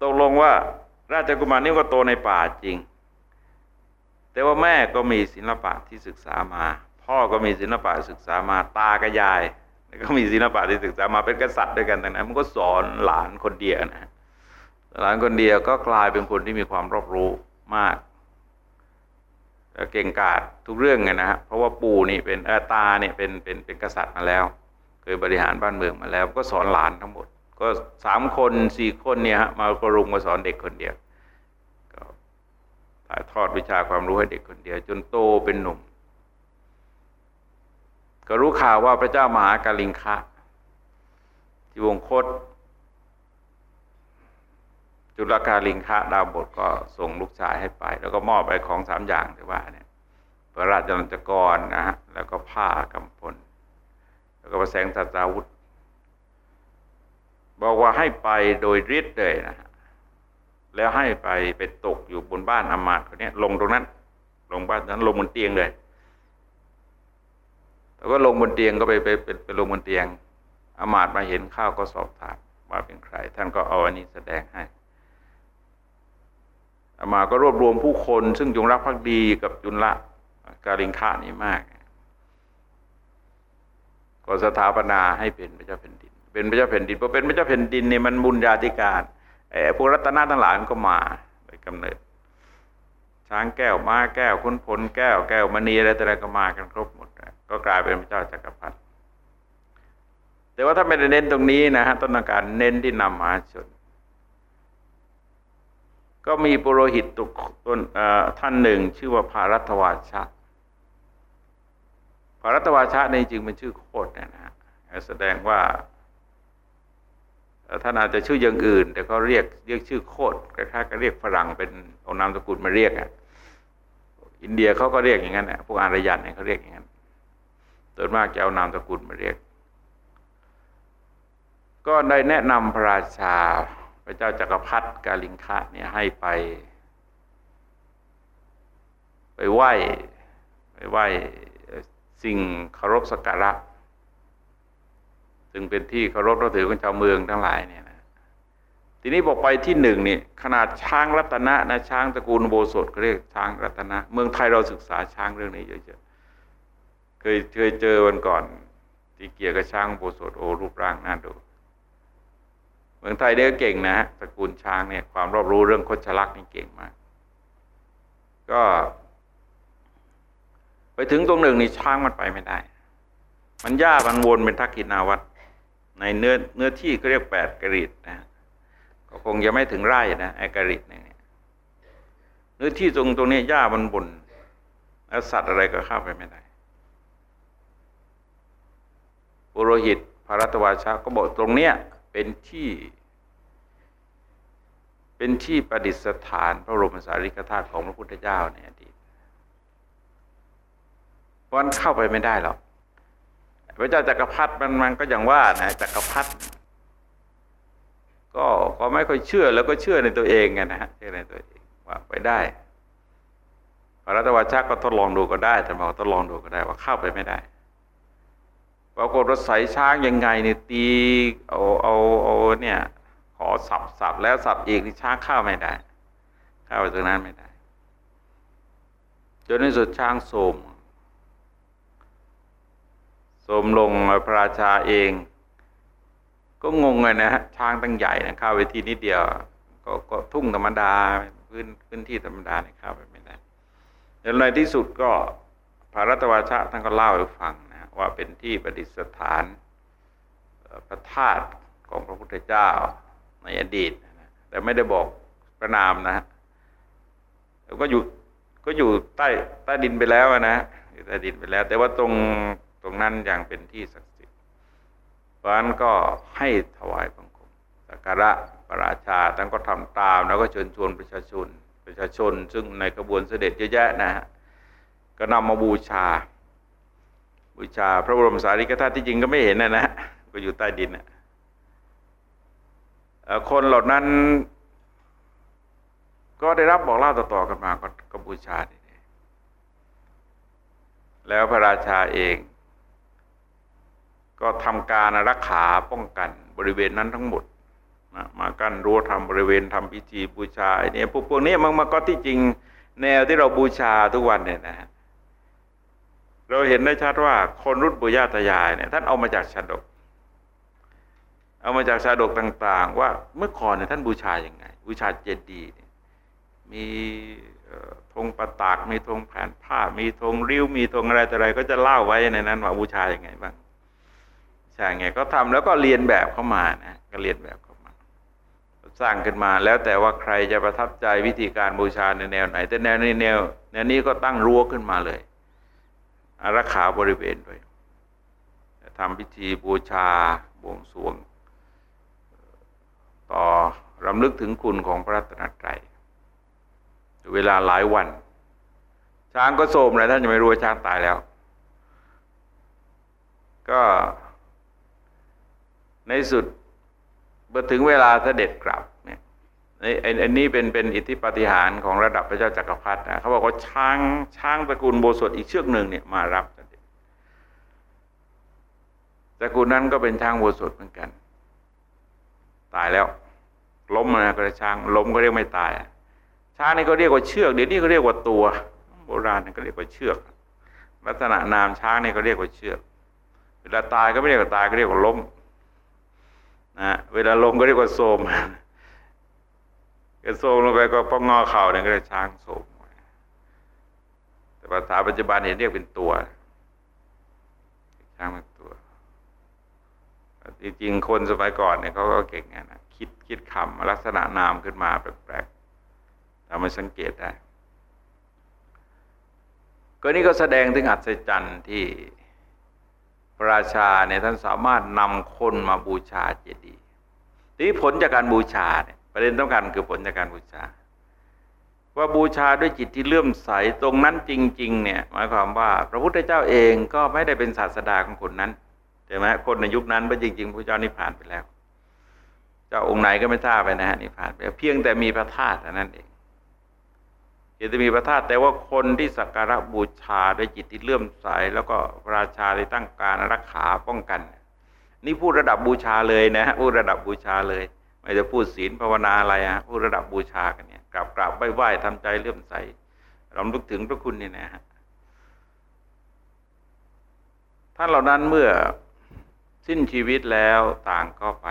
ตกลงว่าราชกุมารนี่ก็โตในป่าจริง แต่ว่าแม่ก็มีศิลปะที่ศึกษามา พ่อก็มีศิลปะศึกษามาตากับยายก็มีศิลปะที่ศึกษามาเป็นกษัตริย์ด้วยกันดังนั้นมันก็สอนหลานคนเดียวนะหลานคนเดียวก็กลายเป็นคนที่มีความรอบรู้มาก เก่งกาจทุกเรื่องไงนะฮะเพราะว่าปู่นี่เป็นตาเนี่ยเป็นเป็นเป็นกษัตริย์มาแล้ว เคยบริหารบ้านเมืองมาแล้ว ก็สอนหลานทั้งหมด ก็สามคนสี่คนเนี่ยฮะมากรุงมาสอนเด็กคนเดียวก็ถ่ายทอดวิชาความรู้ให้เด็กคนเดียว จนโตเป็นหนุ่ม ก็รู้ข่าวว่าพระเจ้ามหากาลิงคะที่วงคต จุลกาลิงคะดาวบทก็ส่งลูกชายให้ไป แล้วก็มอบไปของสามอย่างที่ว่าเนี่ยพระราชลัญจกรนะฮะแล้วก็ผ้ากำพล แล้วก็พระแสงสัตาวุธ บอกว่าให้ไปโดยฤทธิ์เลยนะฮะแล้วให้ไปไปตกอยู่บนบ้านอามาตย์คนนี้ลงตรงนั้น ลงบ้านนั้นลงบนเตียงเลยแล้วก็ลงบนเตียงก็ไปไปไปไปลงบนเตียงอามาตย์มาเห็นข้าวก็สอบถามว่าเป็นใคร ท่านก็เอาอันนี้แสดงให้ มาก็รวบรวมผู้คน ซึ่งจงรักภักดีกับจุลละกาลิงคานี้มาก ก็สถาปนาให้เป็นพระเจ้าแผ่นดิน เป็นพระเจ้าแผ่นดินพอเป็นพระเจ้าแผ่นดินเนี่ยมันบุญญาธิการไอ้พวกรัตนะทั้งหลายมันก็มาไปกำเนิด ช้างแก้วม้าแก้วคุณพลแก้วแก้วมณีอะไรแต่อะก็มากันครบหมด ก็กลายเป็นพระเจ้าจักรพรรดิแต่ว่าถ้าไม่ได้เน้นตรงนี้นะฮะต้นการเน้นที่นำมหาชน ก็มีปุโรหิตตุกตนท่านหนึ่ง ชื่อว่าภารัตวาชะภารัตวาชะในจริงเป็นชื่อโคตรนะฮะแสดงว่าท่านอาจจะชื่ออย่างอื่น แต่ก็เรียกเรียกชื่อโคตรคล้ายๆกับเรียกฝรั่งเป็นเอานามสกุลมาเรียกอะอินเดียเขาก็เรียกอย่างนั้นนะพวกอารยันเนี่ยเขาเรียกอย่างนั้นโดยมากจะเอานามสกุลมาเรียก ก็ได้แนะนำพระราชา ระเจ้าจักรพรรดิกาลิงคะเนี่ยให้ไป ไปไหว้ไปไหว้สิ่งเคารพสักการะซึ่งเป็นที่เคารพนับถือของชาวเมืองทั้งหลายเนี่ยนะทีนี้บอกไปที่หนึ่งนี่ขนาดช้างรัตนะนะช้างตระกูลโบสถเขาเรียกช้างรัตนะ เมืองไทยเราศึกษาช้างเรื่องนี้เยอะๆเคยเคยเจอวันก่อน ที่เกี่ยวกับช้างโบสถโอรูปร่างน่าดู เมืองไทยเนี่ยเก่งนะตระกูลช้างเนี่ยความรอบรู้เรื่องคดชลักนี่เก่งมาก ก็ ไปถึงตรงหนึ่งนี่ช้างมันไปไม่ได้ มันย่ามันวนเป็นทักกินาวัตในเนื้อเนื้อที่ก็เรียกแปดกริดนะก็คงจะไม่ถึงไร่นะไอกริดเนี่ยเนื้อที่ตรงตรงนี้หญ้ามันบนแล้วสัตว์อะไรก็เข้าไปไม่ได้ปุโรหิตพระรัตวาชาก็บอกตรงเนี้ย เป็นที่เป็นที่ประดิษฐานพระบรมสารีริกธาตุของพระพุทธเจ้าในอดีตวันเข้าไปไม่ได้หรอกพระเจ้าจักรพรรดิมันมันก็อย่างว่านะจักรพรรดิก็ก็ไม่ค่อยเชื่อแล้วก็เชื่อในตัวเองไงนะฮะเชื่อในตัวเองว่าไปได้พระรัตวชาก็ทดลองดูก็ได้แต่บอกทดลองดูก็ได้ว่าเข้าไปไม่ได้ ปรากฏรถใส่ช้างยังไงเนี่ยตีเอาเอาเอาเนี่ยขอสับสับแล้วสับอีกที่ช้างเข้าไม่ได้เข้าไปตรงนั้นไม่ได้ จนในสุดช้างโสมโสมลงพระราชาเอง ก็งงเลยนะฮะช้างตั้งใหญ่นะเข้าไปที่นิดเดียวก็ก็ทุ่งธรรมดาพื้นพื้นที่ธรรมดาเนี่ยเข้าไปไม่ได้แล้วในที่สุดก็พระรัตวาชะท่านก็เล่าให้ฟัง ว่าเป็นที่ประดิษฐานพระธาตุของพระพุทธเจ้าในอดีตนะแต่ไม่ได้บอกประนามนะก็อยู่ก็อยู่ใต้ใต้ดินไปแล้วนะอยู่ใต้ดินไปแล้ว แต่ว่าตรงตรงนั้นยังเป็นที่ศักดิ์สิทธิ์เพราะนั้นก็ให้ถวายบังคมสักการะพระราชาท่านก็ทำตาม แล้วก็เชิญชวนประชาชนประชาชน ซึ่งในกระบวนเสด็จเยอะแยะนะฮะก็นำมาบูชา บูชาพระบรมสารีริกธาตุที่จริงก็ไม่เห็นนะนะก็อยู่ใต้ดินนะคนเหล่านั้น ก็ได้รับบอกเล่าต่อๆกันมาก็บูชาแล้วพระราชาเอง ก็ทำการรักษาป้องกันบริเวณนั้นทั้งหมดนะมากันรั้วทำบริเวณทำพิธีบูชาไอ้นี่ยพวกพวกนี้มันมาก็ที่จริงแนวที่เราบูชาทุกวันเนี่ยนะ เราเห็นได้ชัดว่าคนรุ่นปุญญาตายายเนี่ยท่านเอามาจากชาดก เอามาจากชาดกต่าง ๆ ว่าเมื่อก่อนเนี่ยท่านบูชาอย่างไง บูชาเจดีย์มีธงประตาก มีธงแผ่นผ้า มีธงริ้ว มีธงอะไรแต่อะไร ก็จะเล่าไว้ในนั้นว่าบูชาอย่างไงบ้างใช่ไงก็ทำแล้วก็เรียนแบบเข้ามานะก็เรียนแบบเข้ามา สร้างขึ้นมาแล้วแต่ว่าใครจะประทับใจวิธีการบูชาในแนวไหน แต่แนวนี้แนวแนวนี้ก็ตั้งรั้วขึ้นมาเลย อารักขาบริเวณด้วยทำพิธีบูชาบวงสรวง ต่อรำลึกถึงคุณของพระรัตนตรัยเวลาหลายวัน ช้างก็โสมเลยท่านจะไม่รู้ว่าช้างตายแล้ว ก็ในสุดเมื่อถึงเวลาเสด็จกลับ นี่อันนี้เป็นเป็นอิทธิปฏิหารของระดับพระเจ้าจักรพรรดินะเขาบอกว่าช้างช้างตระกูลโบสถอีกเชือกหนึ่งเนี่ยมารับตระกูลนั้นก็เป็นช้างโบสถเหมือนกัน ตายแล้ว ล้มนะก็ช้าง ล้มก็เรียกไม่ตายช้างนี่ก็เรียกว่าเชือกเดี๋ยวนี้ก็เรียกว่าตัว โบราณนี่ก็เรียกว่าเชือก ลักษณะนามช้างนี่ก็เรียกว่าเชือกเวลาตายก็ไม่เรียกว่าตายก็เรียกว่าล้มนะเวลาลงก็เรียกว่าโซม ก็โซมลงไปก็ป้องงอเข่าเนี่ยก็เรียช้างโซมแต่ภาษาปัจจุบันเห็นเรียกเป็นตัว ช้างเป็นตัวจริงๆคนสมัยก่อนเนี่ยเขาก็เก่งนะคิดคิดคำลักษณะนามขึ้นมาแปลกๆทำให้สังเกตได้ก็นี่ก็แสดงถึงอัศจรรย์ที่พระราชาเนี่ยท่านสามารถนำคนมาบูชาเจดีย์ทีผลจากการบูชาเนี่ย ประเด็นสำคัญคือผลจากการบูชา ว่าบูชาด้วยจิตที่เลื่อมใสตรงนั้นจริง ๆ เนี่ย หมายความว่า พระพุทธเจ้าเองก็ไม่ได้เป็นศาสดาของคนนั้นใช่ไหมคนในยุคนั้นเพราะจริง ๆ พระเจ้านิพพานไปแล้ว เจ้าองค์ไหนก็ไม่ทราบไปนะฮะนิพพานไปเพียงแต่มีพระธาตุนั้นเองจะมีพระธาตุแต่ว่าคนที่สักการะบูชาด้วยจิตที่เลื่อมใส แล้วก็ราชาได้ตั้งการรักษาป้องกัน นี่พูดระดับบูชาเลยนะพูดระดับบูชาเลย ไม่จะพูดศีลภาวนาอะไรฮะพูดระดับบูชากันเนี่ยกราบกราบไหว้ไหว้ทำใจเลื่อมใสเราลึกถึงพระคุณนี่นะฮะท่านเหล่านั้นเมื่อสิ้นชีวิตแล้วต่างก็ไป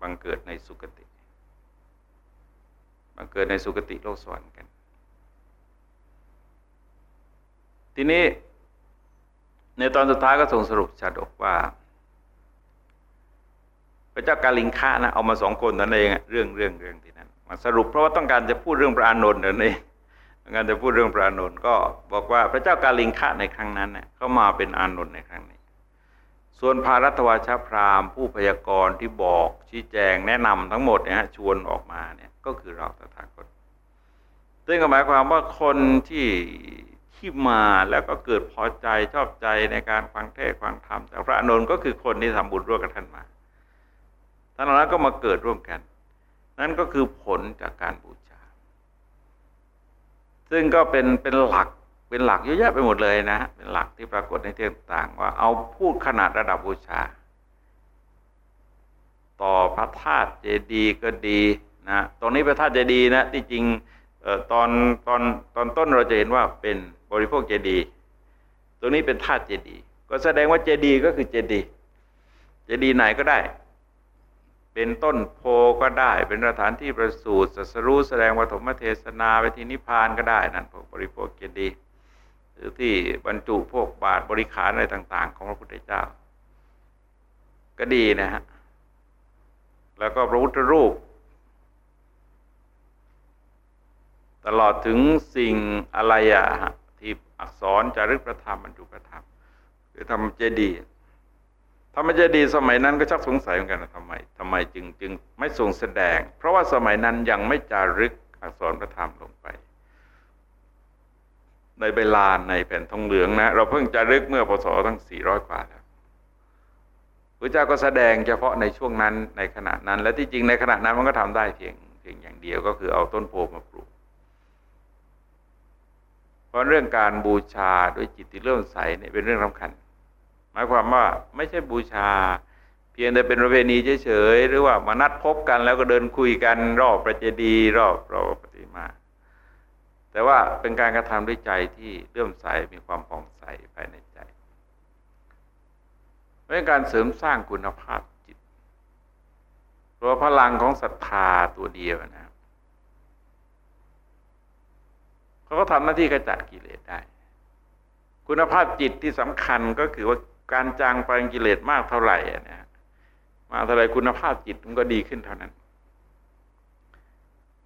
บังเกิดในสุคติ บังเกิดในสุคติโลกสวรรค์กัน ทีนี้ในตอนสุดท้ายก็ส่งสรุปชาดกว่า พระเจ้ากาลิงคะนะเอามาสองคนนั่นเองเรื่องเรื่องเรื่องที่นั้นมาสรุปเพราะว่าต้องการจะพูดเรื่องพระอานนท์นั่นเองต้องการจะพูดเรื่องพระอานนท์ก็บอกว่าพระเจ้ากาลิงคะในครั้งนั้นเนี่ยเขามาเป็นอานนท์ในครั้งนี้ ส่วนพารัตวาชพรามผู้พยากรณ์ที่บอกชี้แจงแนะนำทั้งหมดเนี่ยชวนออกมาเนี่ยก็คือเราตถาคตซึ่งหมายความว่าคนที่ที่มาแล้วก็เกิดพอใจชอบใจในการฟังเทศฟังธรรมจากพระอนุนก็คือคนที่ทำบุญร่วมกับท่านมา ท่านเหล่านั้นก็มาเกิดร่วมกัน นั่นก็คือผลจากการบูชา ซึ่งก็เป็นเป็นหลักเป็นหลักเยอะแยะไปหมดเลยนะ เป็นหลักที่ปรากฏในเทศต่าง ว่าเอาพูดขนาดระดับบูชา ต่อพระธาตุเจดีย์ก็ดีนะตรงนี้พระธาตุเจดีย์นะที่จริงตอนตอนตอนต้นเราจะเห็นว่าเป็นบริโภคเจดีย์ตรงนี้เป็นธาตุเจดีย์ก็แสดงว่าเจดีย์ก็คือเจดีย์เจดีย์ไหนก็ได้ เป็นต้นโพก็ได้ เป็นสถานที่ประสูติสัสรู้แสดงวัฏมเทศนาไปที่นิพพานก็ได้นั่นพวกบริโภคเจดีย์หรือที่บรรจุพวกบาทบริขารอะไรต่าง ๆ ของพระพุทธเจ้า ก็ดีนะฮะแล้วก็พระพุทธรูป ตลอดถึงสิ่งอะไรอะที่อักษรจารึกประธรรมบรรจุประธรรม คือทำเจดีย์ ทำเจดีสมัยนั้นก็ชักสงสัยเหมือนกันทำไมทำไมจึงจึงไม่ทรงแสดง เพราะว่าสมัยนั้นยังไม่จารึกอักษรประธรรมลงไป ในใบลาในแผ่นทองเหลืองนะ เราเพิ่งจารึกเมื่อพศทั้งสี่ร้อยกว่าแล้วพระเจ้าก็แสดงเฉพาะในช่วงนั้นในขณะนั้น และที่จริงในขณะนั้นมันก็ทำได้เพียงเพียงอย่างเดียวก็คือเอาต้นโพมาปลูกเพราะเรื่องการบูชาด้วยจิตที่เลื่อมใสเนี่ยเป็นเรื่องสาคัญ หมายความว่าไม่ใช่บูชา เพียงแต่เป็นประเพณีเฉยๆหรือว่ามานัดพบกันแล้วก็เดินคุยกันรอบประเจดีรอบรอบปฏิมา แต่ว่าเป็นการกระทำด้วยใจที่เลื่อมใสมีความผ่องใสภายในใจเป็นการเสริมสร้างคุณภาพจิตตัวพลังของศรัทธาตัวเดียวนะเขาก็ทำหน้าที่กระจัดกิเลสได้ คุณภาพจิตที่สำคัญก็คือว่า การจางไปกิเลสมากเท่าไหร่นะมาเท่าไรคุณภาพจิตมันก็ดีขึ้นเท่านั้น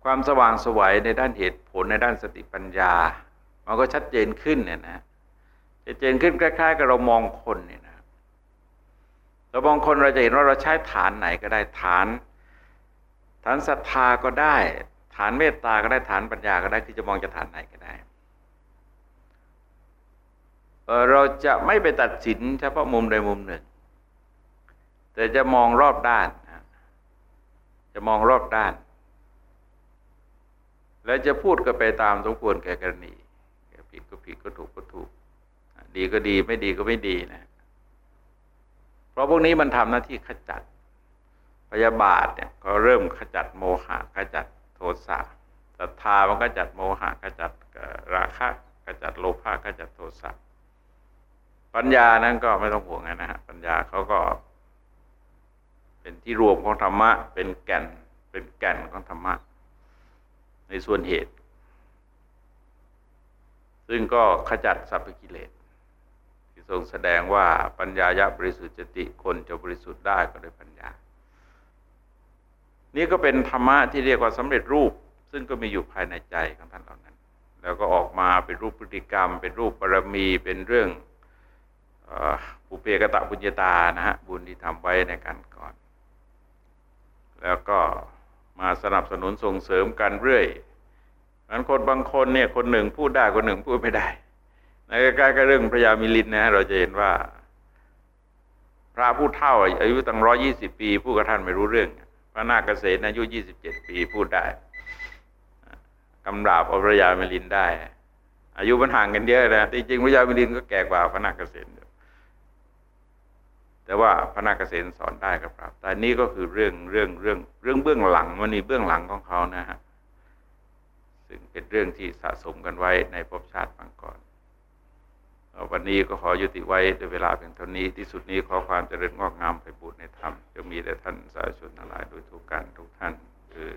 ความสว่างสวัยในด้านเหตุผลในด้านสติปัญญา มันก็ชัดเจนขึ้นเนี่ยนะชัดเจนขึ้นคล้ายๆกับเรามองคนเนี่ยนะเรามองคนเราจะเห็นว่าเราใช้ฐานไหนก็ได้ฐาน ฐานศรัทธาก็ได้ ฐานเมตตาก็ได้ฐานปัญญาก็ได้คือจะมองจะฐานไหนก็ได้ เราจะไม่ไปตัดสินเฉพาะมุมใดมุมหนึ่ง แต่จะมองรอบด้าน จะมองรอบด้าน และจะพูดก็ไปตามสมควรแก่กรณีผิดก็ผิดก็ถูกก็ถูก ดีก็ดีไม่ดีก็ไม่ดีนะ เพราะพวกนี้มันทำหน้าที่ขจัดพยาบาทเนี่ยเขาเริ่มขจัดโมหะขจัดโทสะศรัทธามันก็จัดโมหะขจัดราคะขจัดโลภะขจัดโทสะ ปัญญานั้นก็ไม่ต้องห่วงนะฮะปัญญาเขาก็ เป็นที่รวมของธรรมะ เป็นแก่น เป็นแก่นของธรรมะ ในส่วนเหตุ ซึ่งก็ขจัดสัพพกิเลสที่ทรงแสดงว่าปัญญายะบริสุทธิ์จติคนจะบริสุทธิ์ได้ก็ด้วยปัญญา นี่ก็เป็นธรรมะที่เรียกว่าสำเร็จรูป ซึ่งก็มีอยู่ภายในใจของท่านเหล่านั้น แล้วก็ออกมาเป็นรูปพฤติกรรม เป็นรูปบารมีเป็นเรื่อง ปุเพกตะบุญญาตานะฮะบุญที่ทำไว้ในการก่อน แล้วก็มาสนับสนุนส่งเสริมกันเรื่อยนั้นคนบางคนเนี่ยคนหนึ่งพูดได้คนหนึ่งพูดไม่ได้ ในใกล้ๆก็เรื่องพระยามิลินนะเราจะเห็นว่า พระผู้เท่าอายุตั้งร้อยี่สิบปีผู้กระท่านไม่รู้เรื่อง พระนาคเกษตรอายุยี่สิบเจ็ดปีพูดได้กำราบเอาพระยามิลินได้ อายุมันห่างกันเยอะนะจริงๆพระยามิลินก็แก่กว่าพระนาคเกษตร แต่ว่าพระนาคเษตรสอนได้ก็ปรับแต่นี่ก็คือเรื่องเรื่องเรื่องเรื่องเบื้องหลังมันมีเบื้องหลังของเขานะฮะซึ่งเป็นเรื่องที่สะสมกันไว้ในภพชาติบางก่อนวันนี้ก็ขอยุติไว้ด้วยเวลาเพียงเท่านี้ที่สุดนี้ขอความเจริญงอกงามไปบุญในธรรมจะมีแต่ท่านสาธุชนทั้งหลายโดยทุกการทุกท่านคือ